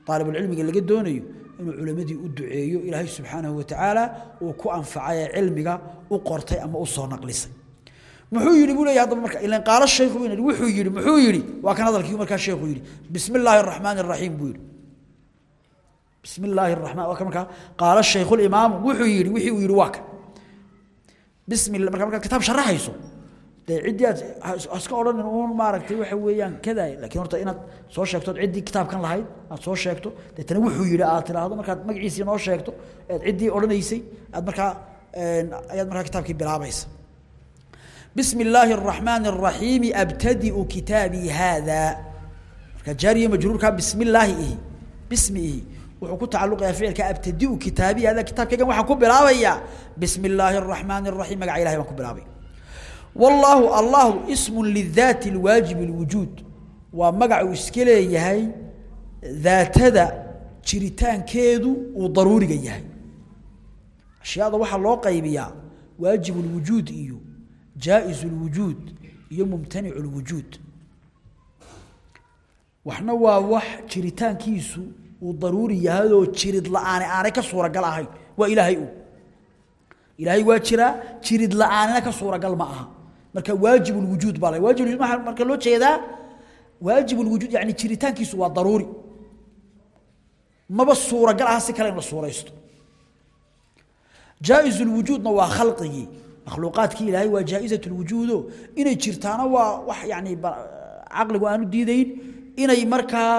aalibulcilmiga laga doonayo inuu culammadii u duceeyo ilaahay subxaanahu watacaala uu ku anfacay cilmiga u qortay ama u naqlisay. Muxuu yidhi buu leeyahy haddaba marka ilan qaalo shaykhu in wuxuu yidhi muxuu yidhi waa kan hadalkii markaa sheekhu yidhi bismi illaahi araxmaani araxiim buu yidhi. Bismi illaahi araxmaan waa kan markaa qaalo shaykhulimaamu wuxuu yidhi wixii uu yidhi waa kan. Bismi marka markaad kitaab sharaxayso de ciddii aad aska odhanin maaragtay waxa weeyaan kaday lakiin horta inaad soo sheegtood ciddii kitaabkan lahayd aad soo sheegto deetana wuxuu yidhi aad tidhaahdo markaad magaciisii noo sheegto ead ciddii odhanaysay aad markaa ayaad markaa kitaabkii bilaabaysa. Bismi illaahi araxmaani araxiimi abtadiu kitaabii haada marka jaariya majruurkaa bismi illaahi ihi bismi ihi wuxuu ku tacalluqayaa ficilka abtadiu kitaabii haada kitaabkaygan waxaan ku bilaabayaa. Bismi illaahi araxmaani araxiim magaca ilahay baan والله الله اسم للذات الواجب الوجود ومقع اسكيلي يهي ذات ذا شريتان كيدو وضروري يهي أشياء ذا وحا الله قيبيا واجب الوجود إيو جائز الوجود iyo mumtanic الوجود waxna waa wax jiritaankiisu uu daruuri yahay oo jirid la'aan aanay ka suuragal ahayn waa ilaahay uu ilaahay waa jira jirid la'aanina ka suuragal ma aha marka waajib الوجود baa waajib marka loo jeedaa waajib الوجود yani jiritaankiisu waa daruuri maba suuragal aha si kale in la suuraysto jaa'iz الوجودna waa khalqigii makhluuqaadkii ilaahay waa jaa-izat lwujuudo inay jirtaana waa wax yani caqligu aanu diidayn inay markaa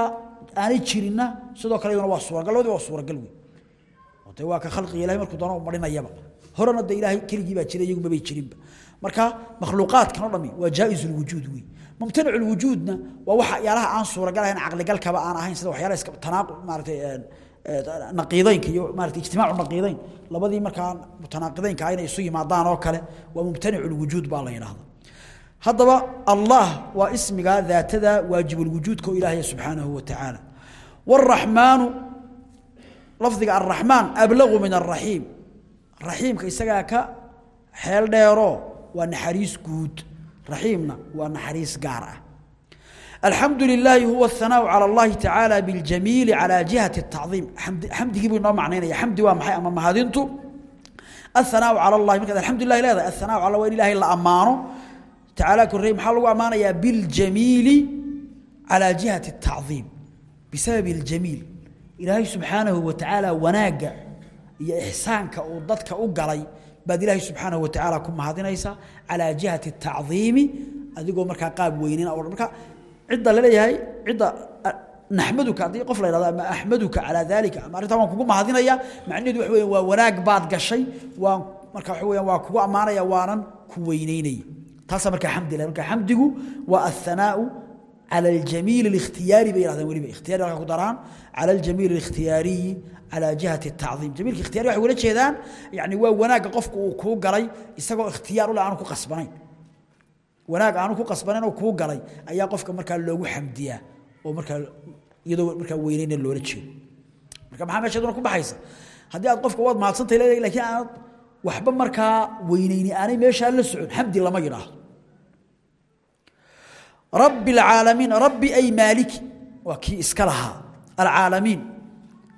aanay jirinna sidoo kale iyaduna waa suuragal labadii waa suuragal wey oo dee waa ka khalqiga ilahay markuu doono u marinayaba horena de ilaahay keligii baa jiray iyagu mabay jirinba marka makhluuqaadkan o dhami waa jaa-iz lwujuud wey mumtanic lwujuudna waa waxa yaalaha aan suuragal ahayn caqligalkaba aan ahayn sida waxyaalaha iska tanaaqu maaratay naqiideynka iyo maarata ijtimaacu naqiideyn labadii markaa mutanaaqideynka inay isu yimaadaan oo kale waa mumtanic lwujuud baa la yidhaahda haddaba allah waa ismiga daatada waajibulwujuudka oo ilaahay subxaanahu wa tacaala wاraxmaanu lafdiga araxmaan ablagu min araxiim raxiimka isagaa ka xeel dheero waa naxariis guud raxiimna waa naxariis gaar ah alxamdu lilaahi huwa ahanaaءu calى اllahi tacaala biاljamiili calى jihati الtacdiim xamdigii buu inoo macnaynaya xamdi waa maxay ama mahadintu ahanaaءu calى اllahi markaad alxamdu lilahi leedahay ahanaaءu cala waa in ilahay la ammaano tacaala korrey maxaa lagu ammaanayaa biاljamiili calى jihati الtacdiim bisababi اljamiil ilaahay subxaanahu wa tacaala wanaagga iyo ixsaanka uu dadka u galay baad ilaahay subxaanahu wa ku mahadinaysaa calaa jihati tacdiimi adigoo markaa qaab weynina o marka cidda la leeyahay cidda naxmaduka haddii qof la yhahdo ama axmaduka calaa dalika ama arrintaa waan kugu mahadinaya macnaheedu waxa weya waa wanaag baad gashay waan marka waxa weya waa kugu ammaanaya waanan ku weyneynaya taasaa markaa xamdi leh marka xamdigu waa athanaau على الجميل الاختياري بيرهدان وليبا اختياري halka ku daraan على الجميل الاختياري على جهة التعظيم جميل اختياري waxa wala jeedaan yani waa wanaaga qofku uu ku galay isagoo ikhtiyaar u la aanu ku qasbanayn wanaag aanu ku qasbanayn oo ku galay ayaa qofka marka loogu xamdiyaa oo marka iyadoo marka weynayna loola jeedo marka maxaa meesha ku baxaysa haddii aad qofka waad mahadsantahay leedahay laakiin aad waxba markaa weynayni aanay meesha la socon xamdi lama yidhaahdo رب العالمين ربي أي مالك وكي اسكلها العالمين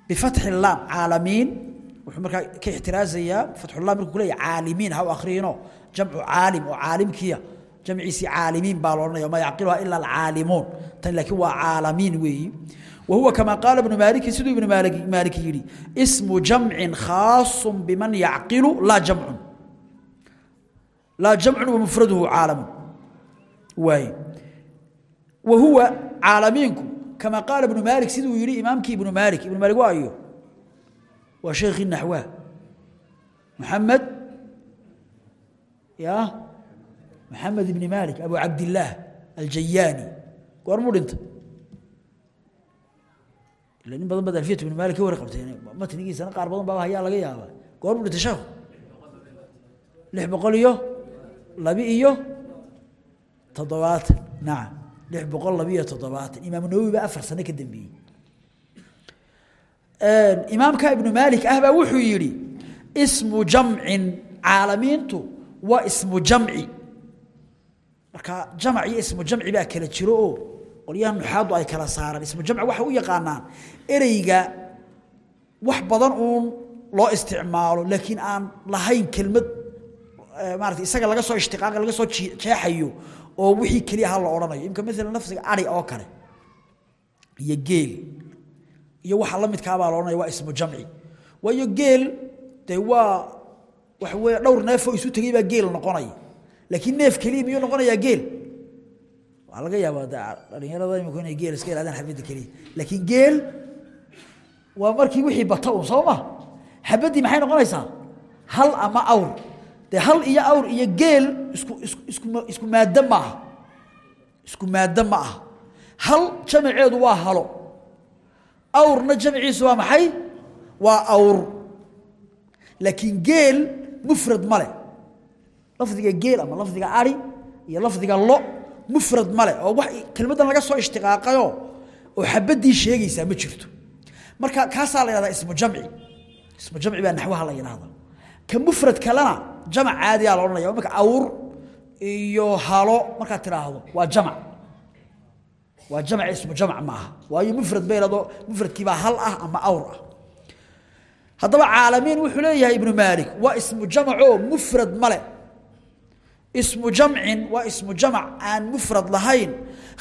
بفتح اللام عالمين وحمر كي احترازيا فتح الله مركو كلي عالمين هاو أخرينو جمع عالم وعالم كيا جمع سي عالمين بالورنا وما يعقلها إلا العالمون تن لكن هو عالمين وي وهو كما قال ابن مالك سيدو ابن مالك مالك يري اسم جمع خاص بمن يعقل لا جمع لا جمع ومفرده عالم واي wahuwa caalamiinku kama qaala ibnu maali siduu yii imaamkii ibnu maali ibnu maali waa ayo waa sheekhii naxwa. Maxamed ya? Maxamed ibni maalik abu cabdillaah aljayaani. Goormuu dhintay ila in badan baad alfiyat ibni maalik ka warqabteen matnigiisana qaar badan baa hayaa laga yaabaa. Goormuu dhintay sheekhu lix boqol iyo? Labi iyo? Toddobaatan. Nacam lix boqol labiyo toddobaatan. Imaam nawowi baa afar sano ka dambeeyey. Imaamka ibnu maalik ah baa wuxuu yidhi ismu jamcin caalamiintu waa ismu jamci. Marka jamac iyo ismu jamci baa kala jiro oo qolyaha nuxaadu ay kala saaraan. Ismu jamci waxay u yaqaanaan ereyga wax badan uun loo isticmaalo laakiin aan lahayn kelmad maarata isaga laga soo ishtiqaaqa laga soo jeexayo oo wixii kaliya ha la oranayo imka mesela nafsiga ari oo kale. Iyo geel. Iyo waxa la midkaa baa la oranaya waa ismu jamci. Waayo geel dee waa waxa weeye dhowr neefoo isu tegay baa geel noqonaya laakiin neef keliya miyuu noqonayaa geel? Waxaa laga yaabaa dhalinyarada imika inay geel iska ilaadaan xabadda keliya. Laakiin geel waa markii wixii bata un soo ma? Xabaddii maxay noqonaysaa? Hal ama awr de hal iyo awr iyo geel isku isku isku maaddo ma aha. Isku maaddo ma aha. Hal jamaceedu waa halo. Awrna jamciisu waa maxay? Waa awr. Laakiin geel mufrad ma leh. Lafdiga geel ama lafdiga ari iyo lafdiga lo mufrad ma leh. Oo wax kelmaddan laga soo ishtiqaaqayo oo xabaddii sheegaysaa ma jirto. Marka kaasaa la yidhahdaa ismu jamci. Ismu jamci baa naxwaha la yidhahdaa ka mufrad kalena jamac caadiyaa la odhanaya marka awr iyo halo markaad tidhaahdo waa jamac. Waa jamac ismu jamac maaha waayo mufrad bay lahdo mufradkiibaa hal ah ama awr ah. Haddaba caalamiin wuxuu leeyahay ibnu maalik waa ismu jamacoo mufrad male ismu jamcin waa ismu jamac aan mufrad lahayn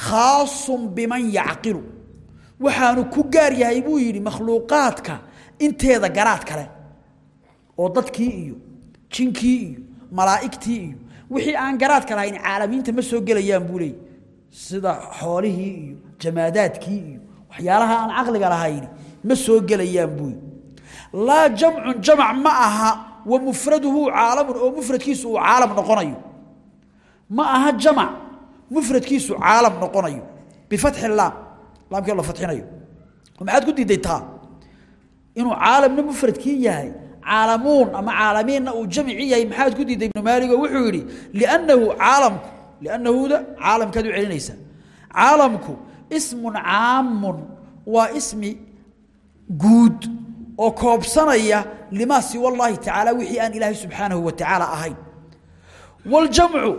khaasun biman yacqilu. Waxaanu ku gaar yahay buu yidhi makhluuqaadka inteeda garaad kale oo dadkii iyo jinkii iyo malaa'igtii iyo wixii aan garaadka lahayn caalamiinta ma soo gelayaan buu leeyay sida xoolihii iyo jamaadaadkii iyo waxyaalaha aan caqliga lahayn ma soo gelayaan buu laa jamcun jamac ma aha wa mufraduhu caalamun oo mufradkiisu uu caalam noqonayo. Ma aha jamac mufradkiisu caalam noqonayo. Bifatxi laam laamkii la fatxinayo maxaad ku diiday inuu caalamna mufradkii yahay caalamuun ama caalamiinna uu jamci yahay maxaad ku diiday? Ibnu maaligo wuxuu yidhi liannahu caalamku liannahuda caalamkaad u celinaysaa. Caalamku ismun caamun waa ismi guud oo koobsanaya limaa siwa allaahi tacaala wixii aan ilaahay subxaanahu wa tacaala ahayn. Waljamcu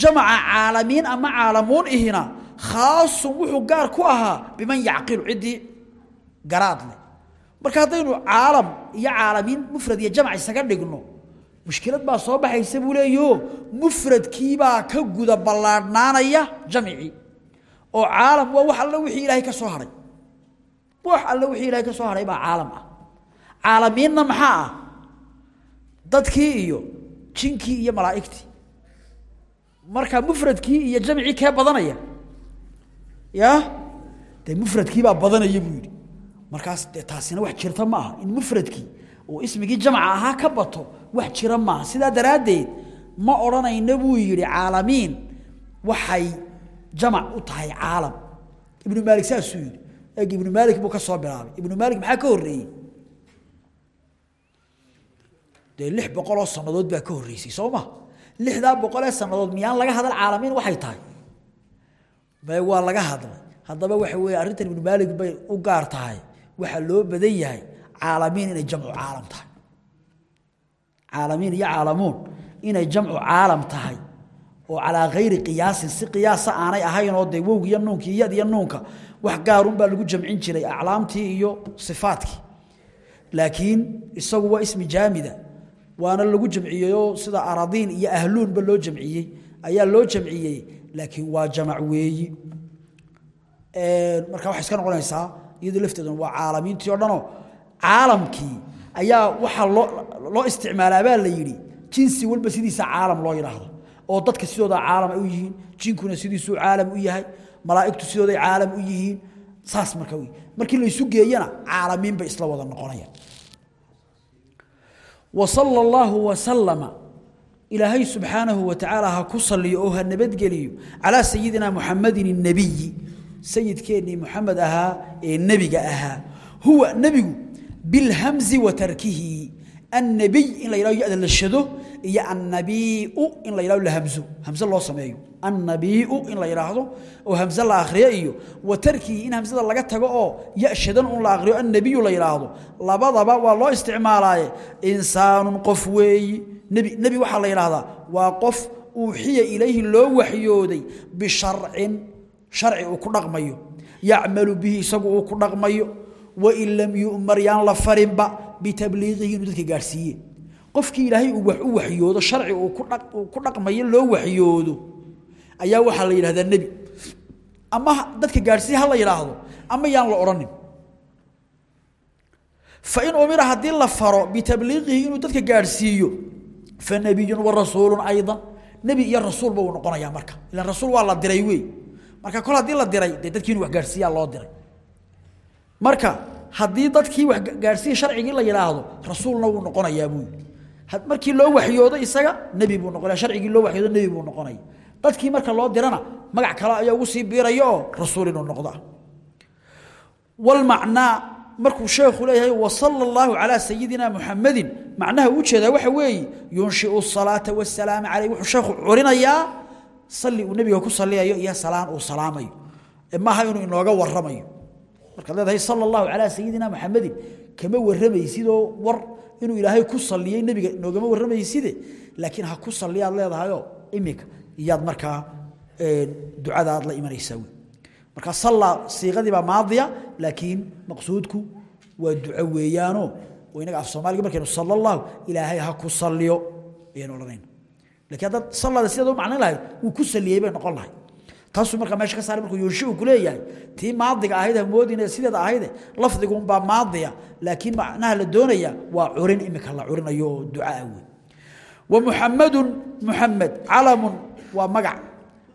jamaca caalamiin ama caalamuun ihina khaasun wuxuu gaar ku ahaa biman yacqilu ciddii garaad leh marka haddaynu caalam iyo caalamiin mufrad iyo jamc isaga dhigno mushkilad baa soo baxaysa buu leeyaho mufradkiibaa ka guda ballaadhnaanaya jamcii oo caalam waa wax alle wixii ilaahay ka soo haray. Wax alle wixii ilahay ka soo haray baa caalam ah. Caalamiinna maxaa ah? Dadkii iyo jinkii iyo malaa'igtii. Marka mufradkii iyo jamcii kee badanaya? Ya dee mufradkiibaa badanaya buu yidhi markaas taasina wax jirta ma aha in mufradkii uu ismigii jamca ahaa ka bato wax jira maaha. Sidaa daraaddeed ma odhanayna buu yidhi caalamiin waxay jamac u tahay caalam. Ibnu maalik saasuu yidhi. Eg ibnu maalik buu ka soo bilaabay. Ibnu maalik maxaa ka horreeyey? Dee lix boqoloo sannadood baa ka horreysay soo ma? Lixdaa boqolee sannadood miyaan laga hadal caalamiin waxay tahay? Waa laga hadlay. Haddaba waxa weeye arrintan ibnu maalik bay u gaar tahay waxaa loo badan yahay caalamiin inay jamcu caalam tahay. Caalamiin iyo caalamuun inay jamcu caalam tahay oo calaa hayri qiyaasin si qiyaasa aanay ahayn oo dee wowg iyo nuunkii yad iyo nuunka wax gaarun baa lagu jamcin jiray aclaamtii iyo sifaadkii laakiin isagu waa ismi jaamida waana lagu jamciyeyoo sida aradiin iyo ahluunba loo jamciyey ayaa loo jamciyey laakiin waa jamac weeyi. Marka waxay iska noqonaysaa iyadoo lafteeduna waa caalamiintii oo dhanoo caalamkii ayaa waxaa loo loo isticmaalaa baa la yidhi jinsi walba sidiisa caalam loo yidhaahdo oo dadka sidooda caalam ay u yihiin jinkuna sidiisuu caalam u yahay malaa'igtu sidooday caalam u yihiin saas marka wey markii la isu geeyana caalamiin bay isla wada noqonayaan sayidkeenii muxamed ahaa ee nebiga ahaa. Huwa nebigu bilhamzi wa tarkihi annabiy in la yidhao la shado iyo annabiiu in la la hamso hamso loo sameeyo. Annabiiu in la yidhaahdo oo hamse la akhriyo iyo wa tarkihi in hamsada laga tago oo ya un la akhriyo annabiyu la yidhaahdo labadaba waa loo isticmaalaaye. Insaanun qof weeyi. Nebi nebi waxaa la yidhaahdaa waa qof uuxiya ilayhi loo waxyooday bisharcin sharci uu ku dhaqmayo yacmalu bihi isagu uu ku dhaqmayo wain lam yumar yaan la farinba bitabliiqihi inuu dadka gaadhsiiye qofkii ilaahay uu wax u waxyoodo sharci uu ku dhaqmayo loo waxyoodo ayaa waxaa la yidhahdaa nebi. Ama dadka gaadhsiiye ha la yidhaahdo ama yaan la odhanin fain umira haddii la faro bitabliiqihi inuu dadka gaadhsiiyo fanebiyun warasuulun aydan. Nebi iyo rasuulba uu noqonayaa marka. Ilan rasuul waa la diray wey marka kol haddii la diray dadkii inuu wax gaarsiiyaa loo diray. Marka haddii dadkii wax gaarsiin sharcigii la yiraahdo rasuulna wuu noqonayaa buu markii loo waxyoodo isaga nabi buu noqonayaa. Sharcigii loo waxyoodo nabi buu noqonayaa. Dadkii marka loo dirana magac kale ayaa ugu sii biirayo rasuul inuu noqdo wal macna markuu sheekhu leeyahay wa sallallahu ala sayidina muhammadin. Macnaha uu jeedaa waxa weey yunshi'u salata wassalaam alayhi. Wuxuu sheekhu curinayaa salli uu nabiga ku saliyayo iyo salaan uu salaamayo. Maaha inuu inooga warramayo. Marka leedahay sallallahu ala sayidina muhammadin kama warramaysidoo war inuu ilaahay ku saliyay nabiga noogama warramayside? Laakiin ha ku saliyaad leedahayo imika iyaad markaa ducada aad la imanaysaa marka salla siiqadii baa maadiya laakiin maqsuudku waa duco weeyaano. Inaga af soomaaliga markaynu sala allahu ilaahay ha ku saliyo ayaynu odhanayna lakiin haddaad sallada sidaad u macnayn lahayd wuu ku saliyey bay noqon lahay taasuu markaa meesha ka saaray markuu yunshiu ku leeyahay tii maadiga ahayd ha moodina sideeda ahayde lafdiguunbaa maadiya laakiin macnaha la doonaya waa curin imika la curinayo oo ducaa wey wa muxamadu muxamed calamun waa magac.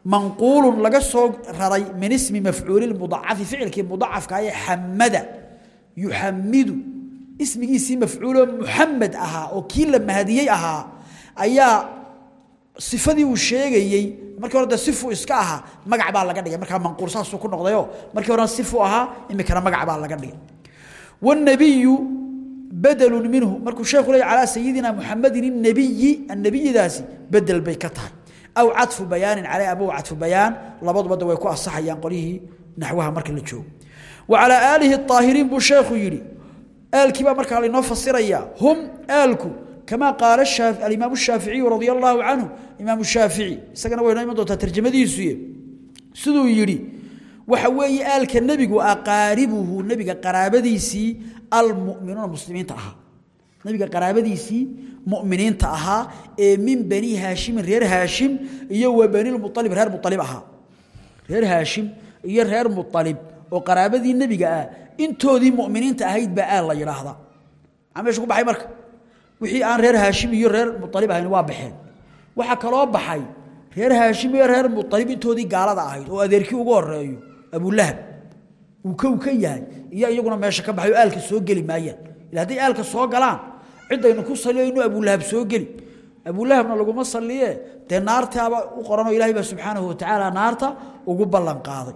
Manquulu laga soo raray min ismi mafcuuli mudacafi ficilkii mudacafka aye xamada yuxamidu ismigiisii mafcuuloo muxamed ahaa oo kii la mahadiyey ahaa ayaa sifadii uu sheegayey markii hore de sifu iska ahaa magac baa laga dhigay markaa manquul saasuu ku noqdayo markii horena sifu ahaa imikana magac baa laga dhigay wاnabiyu badlu minhu markuu sheekhu leey calaa sayidina muxamedin الnabiyi annabiyadaasi bedel bay ka tahay aw caطfu bayaanin caleyh ama caطfu bayaan labadubada way ku asaxayaan qolyihii naxwaha marka la joogo wa calaa aalihi الطaahiriin buu sheekhu yidhi aalkii baa markaa lainoo fasiraya hum aalku kamaa qaala alimaam الshaaficiyu radia allahu canhu imaam shaafici isagana way noo iman doontaa tarjamadiisuy siduu yidhi waxa weeye aalka nebigu aqaaribuhu nebiga qaraabadiisii almuminuuna muslimiinta ahaa. Nebiga qaraabadiisii muminiinta ahaa ee min bani haashimin reer haashim iyo wa banilmualib reer mualib ahaa. Reer haashim iyo reer mualib oo qaraabadii nebiga ah intoodii muminiinta ahayd baa aal la yidhaahdaa. Maxaa meesha ku baxay marka wixii aan reer haashim iyo reer mualib ahayn waa baxeen. Waxaa kaloo baxay reer haashim iyo reer mualib intoodii gaalada ahayd oo adeerkii ugu horeeyo abulahab uu kow ka yahay iyo iyaguna meesha ka baxay oo aalka soo geli maayaan ila aalka soo galaan ciddaynu ku saliyaynu abulahab soo geli. Abulahabna laguma saliye dee naartaaba u qoranoo ilahay baa subxaanahu watacaala naarta ugu ballan qaaday.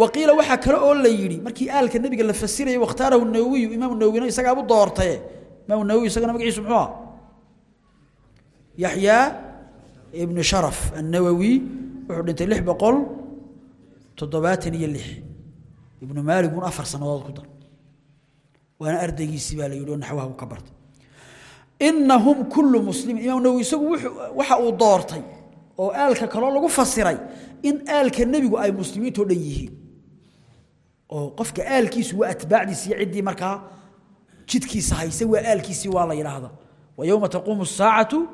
Waqiila waxaa kale oo la markii aalka nebiga la fasirayay wakhtaarahu nawowiyu imaam nawowina isagaabu doortaye imaam nawowi isagana magaciisu muxuu ah yaxyaa ibnu sharaf annawowi wuxuu dhintay lix boqol iyo lix. Ibnu maalig un afar sannadood ku dar waana ardaygiisii baa la yidhi oo naxwaha ka bartay. Inahum kullu muslimin imaam nawowi isagu waxa uu doortay oo aalka kaloo lagu fasiray in aalka nebigu ay muslimiintao dhan yihiin. Oo qofka aalkiisu waa atbaacdiisi iyo markaa jidkiisa hayse waa aalkiisii waa la yidhaahda wa yowma taquumu الsaacatu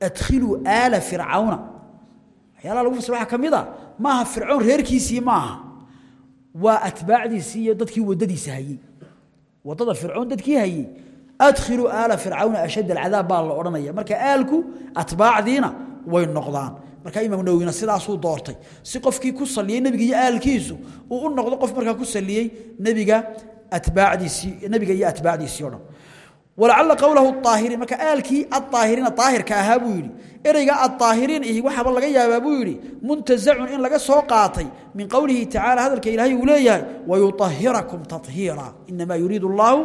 adkhiluu aala fircawna waxyaalaha lagu fasira waxaa maaha fircoon reerkiisii maaha. Waa atbaacdiisii iyo dadkii waddadiisa hayey waddada fircoon dadkii hayey adkhiluu aala fircawna ashadd alcadaab baa la odhanaya. Marka aalku atbaacdiina way noqdaan. Marka imaam nawowina sidaasuu doortay. Si qofkii ku saliyey nebiga iyo aalkiisu uu u noqdo qof markaa ku saliyey nebiga atbaacdiisii nebiga iyo atbaacdiisii o dhan. Walacala qowlahu aahiriin marka aalkii aaahiriina aahirka ahaa buu yidhi. Ereyga aaahiriin ihi waxaaba laga yaabaa buu yidhi muntasacun in laga soo qaatay min qowlihi tacala hadalka ilaahay uu leeyahay wayuahirakum tahiira inamaa yuriidu allaahu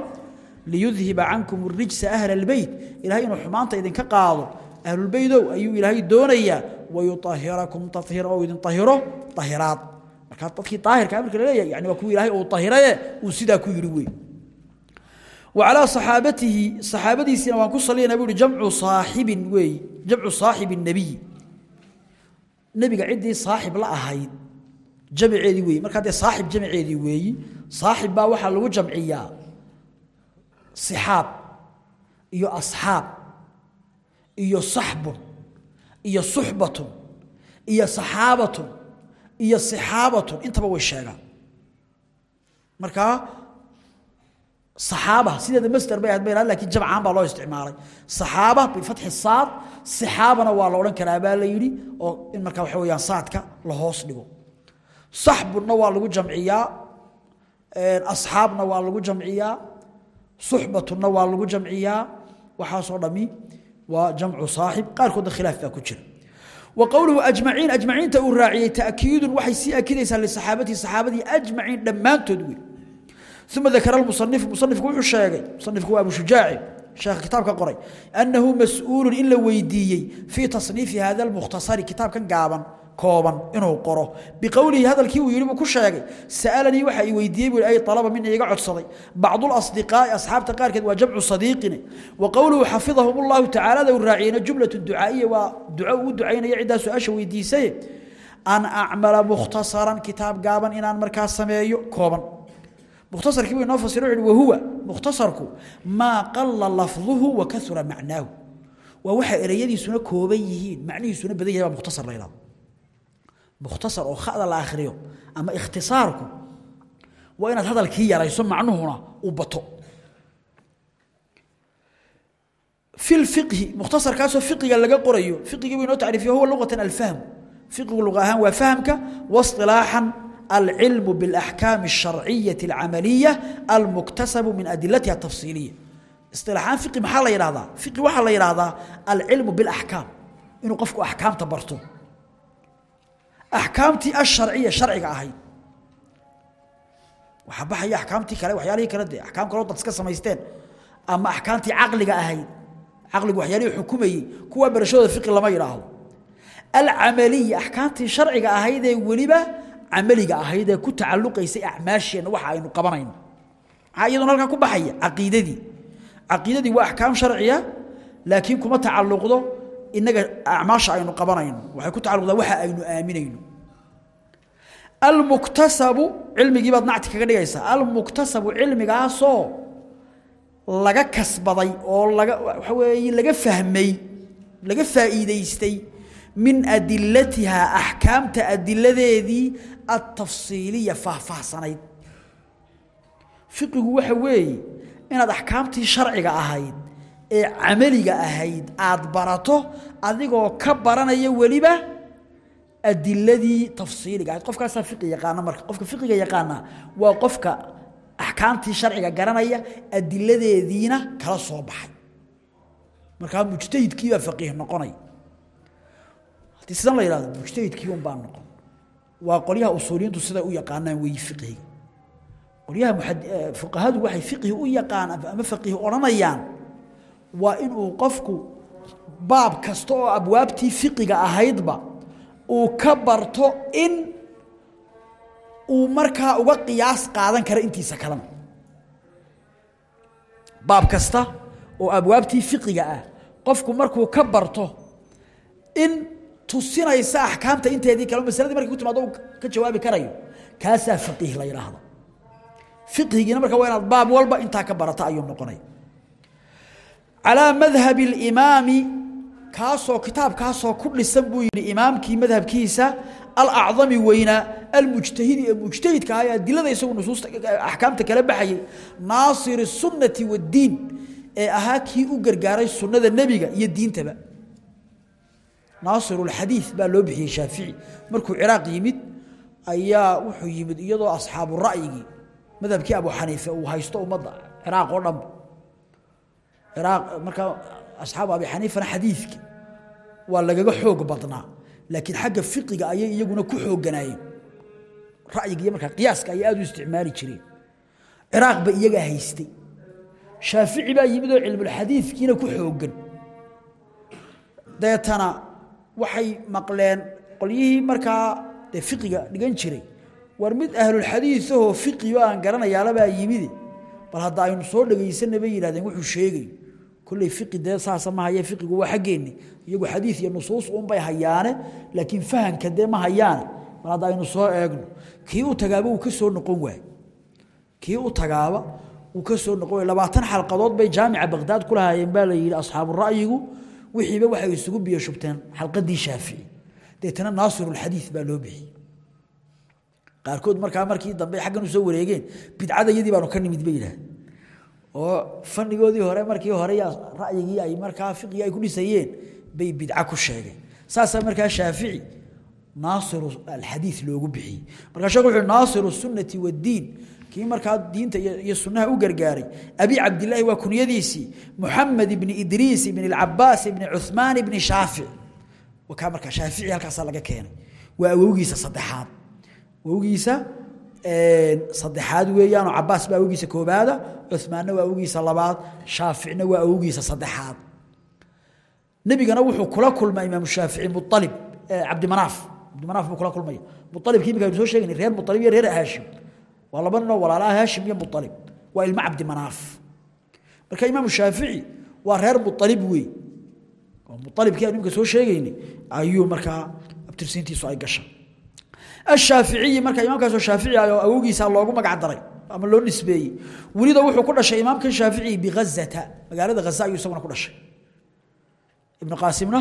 liyudhiba cankum rijsa ahla اlbeyt ilahay inuu xumaanta idinka qaado ahlulbeydow ayuu ilaahay doonayaa wayuahirakum tahiira oo idin ahiro ahiraad Ah marka dadkii aahirka marka la leeyahay yani waa kuwa ilaahay uu ahiraye uu sidaa ku yidhi wey wacalaa saxaabatihi saxaabadiisiina waan ku salinayna bu jamcu saaxibin weeye jamcu saaxibi nebiyi nebiga ciddii saaxib la ahayd jamceedii weeye markaa dee saaxib jamceedii weeyi saaxib baa waxaa lagu jamciyaa sixaab iyo asxaab iyo saxbun iyo suxbatun iyo saxaabatun iyo صحابة intaba way sheegaan marka صحابة سيدة مصدر بيهد بيهد لكن جمعان بالله استعمالي صحابة بفتح الصاد صحابنا والله ولن كرابا ليري او ان marka waxa weeyaan saadka la hoos dhigo sahbuna waa lagu jamciyaa een asxaabna waa lagu jamciyaa suhbatuna waa lagu jamciyaa waxa soo dhami waa jamcu saaxib qaar kood khilaaf baa ku jira wa qowluhu ajmaciin ajmaciinta uu raaciyey takiidun waxay sii akidaysaa lisaxaabatihi saxaabadii ajmaciin dhammaantood wey uma dakara lmusanifu musanifku wuxuu sheegay musanifku waa abushujaacin sheekha kitaabka qoray annahu mas'uulu in la weydiiyey fii tasniifi hada almukhtasari gaaban kooban inuu qoro. Biqowlihi hadalkii uu yidhi buu ku sheegay sa'alanii waxa i weydiiyey buu ay talaba min iiga codsaday. Bacdu lasdiqaa'i asxaabta qaarkeed waa jamcu sadiiqine wa qowluhu xafidahum allahu tacaalaada u raaciyeyna jumlatu ducaa'iya waa duco uu ducaynaya ciddaa su'aasha weydiisaye an acmala mukhtasaran kitaab gaaban inaan markaa sameeyo kooban. Mukhtasarkii buu inoo fasiro wuxu wahuwa mukhtasarku maa qalla lafduhu wa kasura macnaahu. Waa waxa ereyadiisuna kooban yihiin macnihiisuna badan yahay baa mukhtasar la yidhahdo سنة كوبيهين معنيه سنة بديه مختصر ليلا مختصر أو خاذ الآخريو أما اختصارك وإن هذا الكي يرى يسمى عنه هنا وبطو في الفقه مختصر كاسو فقه لغا قريو فقه بينو تعريفه هو لغة الفهم فقه لغة وفهمك واصطلاحا العلم بالأحكام الشرعية العملية المكتسب من أدلتها التفصيلية اصطلاحان فقه محل يرادا فقه وحل يرادا العلم بالأحكام إنه axkaamtii asharciya sharciga ahayd. Waxaa baxaya axkaamtii kale waxyaalihii kale dee axkaam kaloo dad iska samaysteen ama axkaamtii caqliga ahayd. Caqligu waxyaalihii xukumayey kuwaa barashadooda fiqi lama yidhaahdo alcamaliya axkaamtii sharciga ahayd ee weliba camaliga ahayd ee ku tacalluqaysay acmaasheenna waxa aynu qabanayno. Maxaa iyaduna halkaa ku baxaya? Caqiidadii. Caqiidadii waa axkaam sharciya laakiin kuma tacalluqdo innaga acmaasha aynu qabanayno waxay ku tacalluqdaa waxa aynu aaminayno. Almuktasabu cilmigii baad nacti kaga dhigaysaa. Almuktasabu cilmigaasoo laga kasbaday oo laga waxa weeye laga fahmay laga faa'iideystay min adillatiha ahkaamta adilladeedii at-tafsiiliya faahfaahsanayd fiqigu waxa weeye inaad ahkaamtii sharciga ahayd ee amaliga ahayd aad barato adigoo ka baranaya waliba adilladii tafsiiliga. Ahayd qofkaas fiqi yaqaan marka qofka fiqiga yaqaana waa qofka axkaamtii sharciga garanaya adiladeediina kala soo baxay. Markaa mujtahidkii baa faqiih noqonay. Haddii sidan la yidhahdo mujtahidkii un baa noqon. Waa qolyaha usuuliyiintu siday u yaqaanaan weeyi fiqihiga qolyaha fuqahadu waxay fiqihi u yaqaan ama faqiih odhanayaan waa inuu qofku baab kasta oo abwaabtii fiqiga ahaydba uu ka barto in uu markaa uga qiyaas qaadan karo intiisa kalena. Baab kasta oo abwaabtii fiqiga ah qofku markuu ka barto in tusinaysa axkaamta inteedii kale masaladii markay ku timaado uu ka jawaabi karayo kaasaa faqiih la yidhaahdo fiqhigiina marka waa inaad baab walba intaa ka barata ayuu noqonaya calaa madhabi alimaami kaasoo kitaabkaasoo ku dhisan buu yidhi imaamkii madhabkiisa alacdami weynaa almujtahidi ee mujtahidka ah ee isagu nusuusta axkaamta kala baxayay. Naasiri sunnati waddiin ee ahaa kii u gargaaray sunnada nebiga iyo diintaba. Naasirulxadiid baa loo bixiyey shaafici. Markuu ciraaq yimid ayaa wuxuu yimid iyadoo asxaabu ra'yigii madhabkii abu xaniife uu haysto ummadda ciraaq oo dhanba markaa asxaabu abi xaniifana xadiidka waa lagaga xoog badnaa laakiin xagga fiqiga ayay iyaguna ku xooganaayeen ra'yiga iyo markaa qiyaaska ayay aad u isticmaali jireen. Ciraaq ba iyagaa haystay. Shaafici baa yimid oo cilmulxadiidkiina ku xooggan. Deetana waxay maqleen qolyihii markaa dee fiqiga dhigan jiray. War mid ahlulxadiidahoo fiqiyo aan garanayaalabaa yimide bal hadda aynu soo dhegaysanna bay yidhahdeen wuxuu sheegayo kolley fiqi dee saasa ma haye fiqigu waa xaggeenni iyagu xadiid iyo nusuus uunbay hayaane laakiin fahanka dee ma hayaane. Bal hadda aynu soo eegno kii u tagaaba uu ka soo noqon waay kii u tagaaba uu ka soo noqon waay labaatan xalqadood bay jaamica baqhdaad ku lahaayeen baa la yidhi asxaabu ra'yigu wixiiba waxay isugu biyo shubteen. Xalqadii shaafici deetana naasirulxadiid baa loo bixiyey. Qaarkood markaa markii dambe xaggan u wareegeen bidcada iyadii baanu ka nimid bay yidhahdeen oo fanigoodii hore markii hore ra'yigii ay markaa fiqigii ay ku dhisayeen bay bidca ku sheegeen. Saasaa markaa shaafici naasiru alxadiid loogu bixiyey. Markaa sheekh wuxuu naasiru sunnati waddiin kii markaa diinta iyo sunnaha u gargaaray abi cabdillaahi waa kunyadiisii muxamed ibni idriis ibni alcabaas ibni cuhmaan ibni shaafic wakaa markaa shaafici halkaasaa laga keenay. Waa awowgiisa saddexaad. Awowgiisa saddexaad weeyaanoo cabaas baa awowgiisa koobaada cumaanna waa awowgiisa labaad shaaficna waa awowgiisa saddexaad. Nebigana wuxuu kula kulmay imaamu shaafici mualib cabdimanaaf cabdimanaaf buu kula kulmaya mualibkii imika aynu soo sheegaynay reer mualib iyo reer haashim. Waa laba ninoo walaalaha haashim iyo mualib waa ilmo cabdimanaaf marka imaamu shaafici waa reer mualib wey mualibkii aynu imika soo sheegaynay ayuu markaa abtirsiintiisu ay gashay ashaaficiyi marka imaamkaasoo shaafici ah oo awowgiisa loogu magac daray ama loo nisbeeyey. Weliba wuxuu ku dhashay imaamkan shaafici bighazata magaalada haza ayuu isaguna ku dhashay. Ibnu qaasimna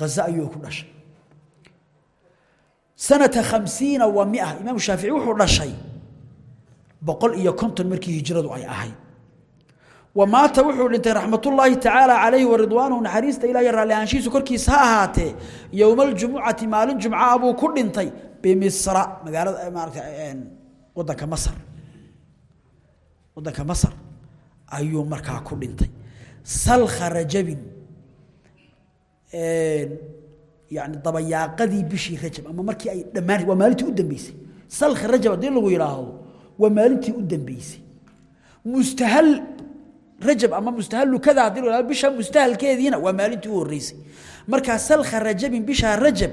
haza ayuu ku dhashay. Sanata khamsiina wa mia. Imaamu shaafici wuxuu dhashay boqol iyo konton markii hijradu ay ahayd wamaata wuxuu dhintay raxmatullaahi tacaala calayhi waridwaanuhu naxariista ilaah iyo raalli ahaanshihiisu korkiisa ha ahaatee yowma aljumucati maalin jumca buu ku dhintay bimisra magaalada maarata wadanka masar. Wadanka masar ayuu markaa ku dhintay. Salkha rajabin yani dabayaaqadii bishii rajab ama markii ay dhammaan waa maalintii u dambeysay. Salkha rajab haddii lagu yidhaahdo waa maalintii u dambeysay. Mustahal rajab ama mustahalu kada haddii lagu bisha mustahalkeediina waa maalintii u horreysay. Markaa salkha rajabin bishaa rajab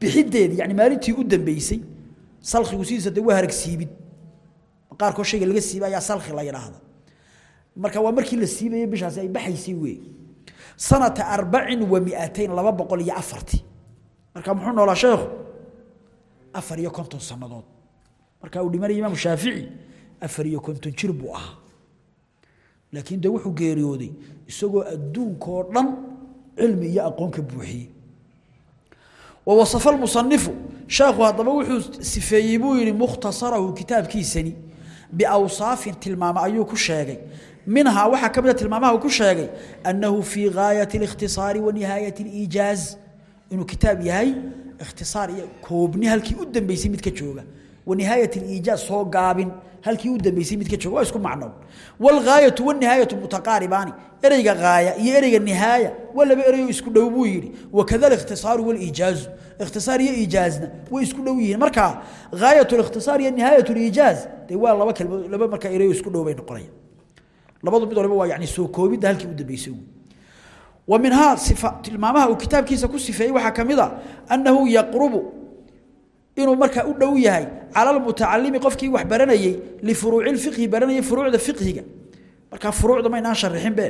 bixideedii yani maalintii u dambeysay salkhigu sidiisa dee waa haragsiibid qaarkoo shayga laga siiba ayaa salkhi la yidhaahda. Marka waa markii la siibayey bishaasi ay baxaysay weey. Sanata arbacin wa miatain laba boqol iyo afartii marka muxuu noolaa sheekhu? Afar iyo konton sannadood. Marka uu dhimanaya imaamu shaafici afar iyo konton jir buu ahaa laakiin de wuxuu geeriyooday isagoo adduunkoo dhan cilmi iyo aqoon ka buuxiyey. Wa wasafa almusanifu sheekhu haddaba wuxuu sifeeyey buu yihi mukhtasarahu kitaabkiisani biawsaafin tilmaamo ayuu ku sheegay. Minhaa waxaa ka mida tilmaamaha uu ku sheegay annahu fii gaayati اlikhtisaari wa nihaayati اliijaaz inuu kitaab yahay ikhtisaar iyo koobni halkii u dambeysay mid ka jooga wa nihaayat اliijaaz soo gaabin halkii u dambeysay mid ka jooga waa isku macnow wاlgaayatu wاnihaayatu mutaqaaribaani ereyga gaaya iyo ereyga nihaaya waa laba ereyoo isku dhow buu yidhi wakada اlikhtisaaru wاliijaazu ikhtisaar iyo iijaazna way isku dhow yihiin marka gaayat اlikhtisaar iyo nihaayat اliijaaz dee waa laba kelmood laba markaa ereyoo isku dhow bay noqonayaan labadu mid waliba waa yani soo koobidda halkii u dambeysay wa minhaa tilmaamaha uu kitaabkiisa ku sifeeyey waxaa ka mid a annahu yaqrubu inuu markaa u dhow yahay cala almutacalimi qofkii wax baranayey lifuruuci lfiqhi baranayay furuucda fiqhiga. Markaa furuucda maynaan sharixin be.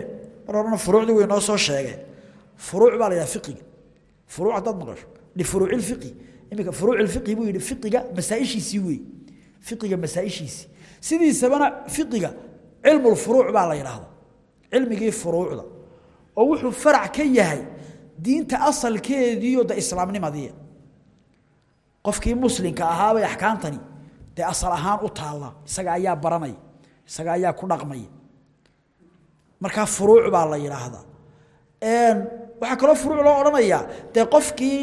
Mar horena furuucdii way noo soo sheegeen. Furuuc baa la yidhaha fiqiga furuuc haddaad maqasho. Lifuruuci lfiqhi iminka furuuc lfiqhi buu yidhi fiqiga masaaishiisii wey fiqiga masaaishiisii. Sidiisabana fiqiga cilmu lfuruuc baa la yidhaahda cilmigii furuucda. Oo wuxuu farac ka yahay diinta asalkeediiyo de islaamnimadii qofkii muslimka ahaabay axkaamtani dee asal ahaan u taalla isaga ayaa baranaya isaga ayaa ku dhaqmaya markaa furuuc baa la yidhaahdaa waxaa kaloo furuuc loo odhanayaa dee qofkii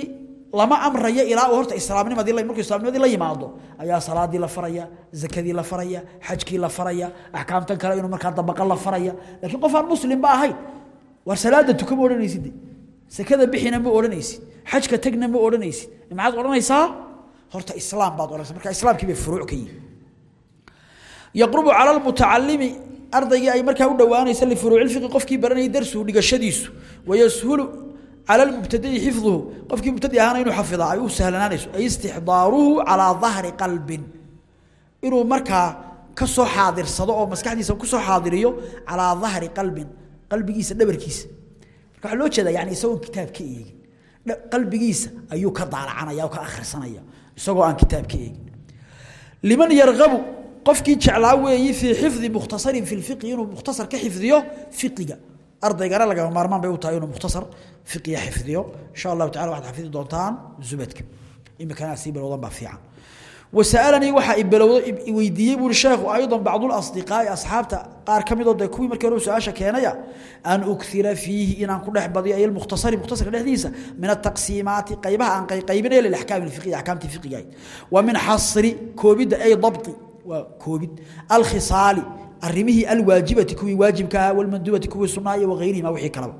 lama amrayo ilaa horta islaamnimadii markuu islaamnimadii la yimaado ayaa salaadii la faraya zakadii la faraya xajkii la faraya axkaamtan kale inuu markaa dabaqa la faraya. Laakiin qof aan muslimba ahayn war salaada tuka odhanaysid sakada bixina ma odhanaysid xajka tagna ma odhanaysid. Maxaad odhanaysaa horta islaam baad oranaysaa marka islaamkii bay furuuc ka yihiin. Yaqrubu cala almutacallimi ardaygii ay markaa u dhowaanaysa lifuruuci fiqi qofkii baranayay darsuhu dhigashadiisu wayashulu cala almubtadai xifduhu qofkii mubtadi ahaana inuu xafidaa ay u sahlanaanayso ay istixdaaruhu calaa dahri qalbin. Inuu markaa ka soo xaadirsado oo maskaxdiisa ku soo xaadiriyo calaa dahri qalbin qalbigiisa dhabarkiisa. Marka waxaa loo jeedaa yani isagoon kitaab ka eegin qalbigiisa ayuu ka daalacanaya oo ka akhrisanaya isagoo aan kitaabka eegin. Liman yarghabu qofkii jeclaa weeyi fi xifdi mukhtasarin fi alfiqh inuu mukhtasar ka xifdiyo fiqiga ardaygana laga maarmaan bay u tahay inuu mukhtasar fiqiya xifdiyo. Insha allahu tacala waxaad xafidi doontaan zubadka imikana sii bilowdan baa fiican wasa'alanii waxaa ibilowda weydiiyey buuri sheekhu aydan bacdu lasdiqaa'i asxaabta qaar ka midoo dee kuwii markii hore su'aasha keenaya an ukhira fiihi inaan ku dhex badiyo ay mukhtasari mukhtasarka dhexdiisa min ataqsiimaati qaybaha aan qaybinayo lilaxkaami lfiqiya axkaamtii fiqiga wa min xasri koobidda ay dabti waa koobid alkhisaali arimihii alwaajibati kuwii waajibka ah walmandubati kuwii sunnaha iyo wahayrihima wixii kalaba.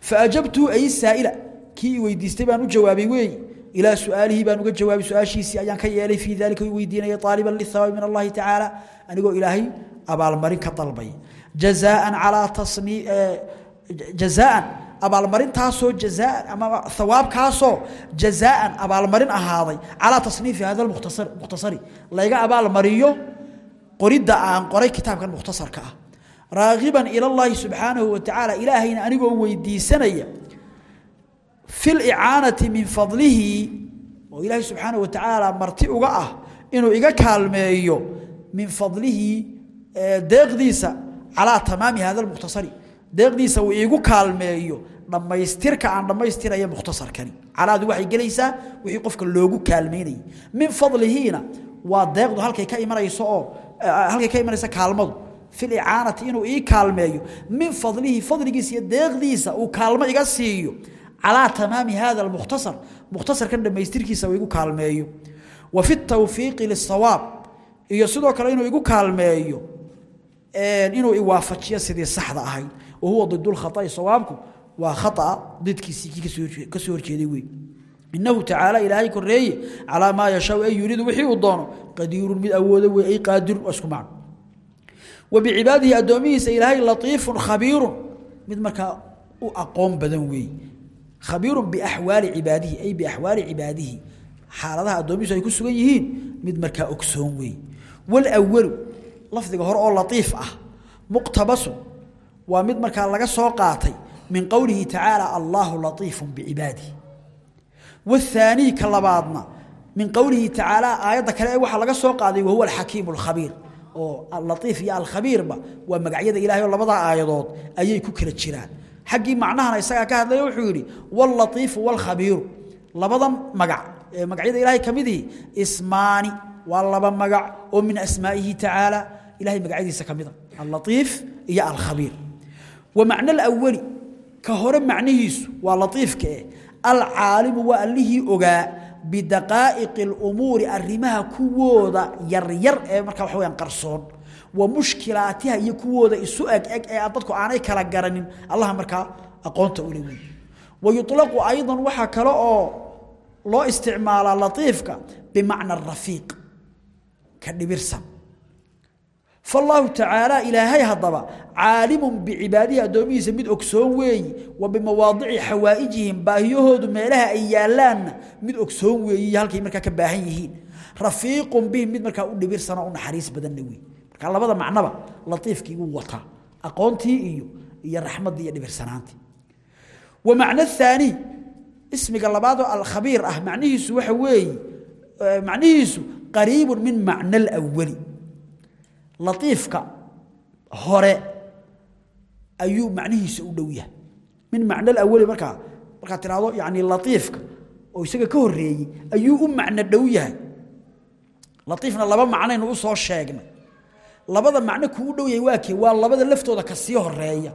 Faajabtu ay saa'ila kii weydiistay baan u jawaabay weey ilaa su'aalihi baan uga jawaabay su'aashiisii ayaan ka yeelay fii dalika weydiinaya taaliban lithawaabi min allahi tacaala anigoo ilaahay abaalmarin ka dalbay jazaan calaa tasni jazaan abaalmarintaasoo jazaan ama thawaabkaasoo jazaan abaalmarin ahaaday calaa tasniifi hada mukhtasar mukhtasari layga abaalmariyo qoridda aan qoray kitaabkan mukhtasarka ah raagiban ila allahi subxaanahu wa tacaala ilaahayna anigoo weydiisanaya fi licaanati min fadlihi oo ilaahay subxaanahu wa tacaala marti uga ah inuu iga kaalmeeyo min fadlihi deeqdiisa calaa tamaami hada lmukhtasari deeqdiisa uu iigu kaalmeeyo dhammaystirka aan dhammaystiraya mukhtasarkani. Calaadu waxay gelaysaa wixii qofka loogu kaalmeynayay. Min fadlihiina waa deeqdu halkay ka imanayso oo halkay ka imanaysa kaalmadu. Fi licaanati inuu ii kaalmeeyo. Min fadlihi fadligiisa iyo deeqdiisa uu kaalmo iga siiyo calaa tamaami hada almukhtasar mukhtasarkan dhammaystirkiisa uu igu kaalmeeyo wa fi tawfiiqi lisawaab iyo sidoo kale inuu igu kaalmeeyo inuu iwaafajiyo sidii saxda ahayd wa huwa ضد الخطأ sawaabku waa khطأ didkiisii kii ka soo horjeeday wey inahu tacaala ilaahay koreeye calaa maa yashaau ay yuriidu wixii uu doono qadiirun mid awoodo wey ay qaadirun waa isku macno wa bicibaadihi addoomihiisa ilaahay latiifun khabiirun mid markaa u aqoon badan weeye abiiru biawaali ibaadihi ay biawaali cibaadihi. Xaaladaha addoomihiisu ay ku sugan yihiin mid markaa ogsoon weeye walawalu lafdiga hore oo laiif ah muqtabasu waa mid markaa laga soo qaatay min qowlihi tacaala allaahu laiifu bicibaadihi wthaanii ka labaadna min qowlihi tacaala aayadda kale ee waxaa laga soo qaaday wahuwa alxakiimu alkhabiir oo alaiif ayay ku kala jiraan xaggii macnahana isagaa ka hadlaya wuxuu yidhi wallatiifu walkhabiiru labada magac ee magacyada ilaahay ka midihii ismaani waa laba magac oo min asmaa'ihi tacaala ilahay magacyadiisa ka mida ah. allaiif iyo alkhabiir wa macno alawali ka hore macnihiisu waa latiifka eh. Alcaalimu waa allihii ogaa bidaqaa'iqi alumuuri kuwooda yaryar ee markaa waxa wa mushkilaatiha iyo kuwooda isu eg eg ee dadku aanay kala garanin. Allah markaa aqoonta ule wey wayulaqu ayضa waxaa kale oo loo isticmaalaa laiifka bimacna rafiiq ka dhibirsan fallaahu tacaalaa ilaahay haddaba caalimun bicibaadihi addoomihiisa mid ogsoon weeyi wa bimawaadici xawaa'ijihim baahiyahoodu meelaha ay yaallaanna mid ogsoon weeyi halkay markaa ka baahan yihiin. Rafiiqun ka labada macnaba laiifkii wuu wataa aqoontii iyo iyo raxmadii iyo dhibirsanaantii. Wamacno aani ismiga labaadoo alkhabiir ah macnihiisu waxa weeye macnihiisu qariibu min macna alwali laiifka hore ayuu macnihiisa u dhow yahay. Min macna alawali markaa markaad tidhaahdo yani laiifka oo isaga ka horeeyey ayuu u macno dhow yahay. Laiifna laba macnaynu u soo sheegnay labada macno kuu dhow yahay waa kee waa labada laftooda ka sii horreeya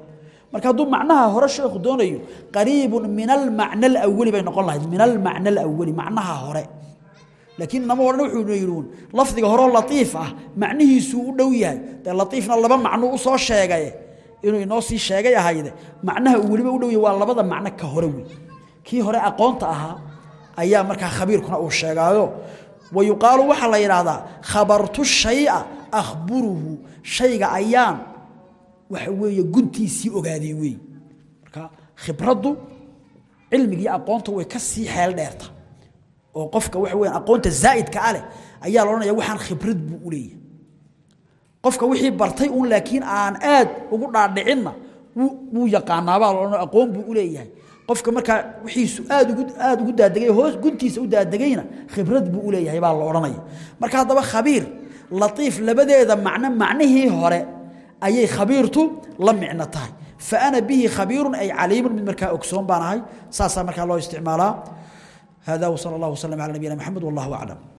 marka hadduu macnaha hore sheekhu doonayo qariibun min almacno alawali bay noqon lahayd min almacno alawali macnaha hore. Laakiin nama oran wuxuu yiriin lafdiga hore latiif ah macnihiisu u dhow yahay. De latiifna laba macno u soo inuu inoo sii sheegay ahayde macnaha uu waliba u dhow yahay waa labada macno ka hore weey kii hore aqoonta ahaa ayaa markaa khabiirkuna uu sheegaayo. Wayuqaalu waxa la yiraahdaa khabartu shay'a akhburuhu shayga ayaan. Waxa weeye guntiisii ogaaday weey marka khibradu cilmiga aqoonta way ka sii xeel dheertaa oo qofka wax weyn aqoonta zaaidka ale ayaa la waxaan khibrad buu u leeyahay. Qofka wixii bartay uun laakiin aan aad ugu dhaadhicinna wuu yaqaanaabaa la aqoon buu u leeyahay. Qofka markaa wixiisu aad ugu aad ugu daadegay hoos guntiisa u daadegayna khibrad buu u leeyahay baa la oranaya marka haddaba khabiir latiif labadeeda macno macnihii hore ayay khabiirtu la micno tahay. Faana bihi khabiiru ay caliimu mid markaa ogsoon baan ahay. Saasaa markaa loo isticmaalaa. Hada wsal اllah wslm alى nabiyina mxamed wallah aclam.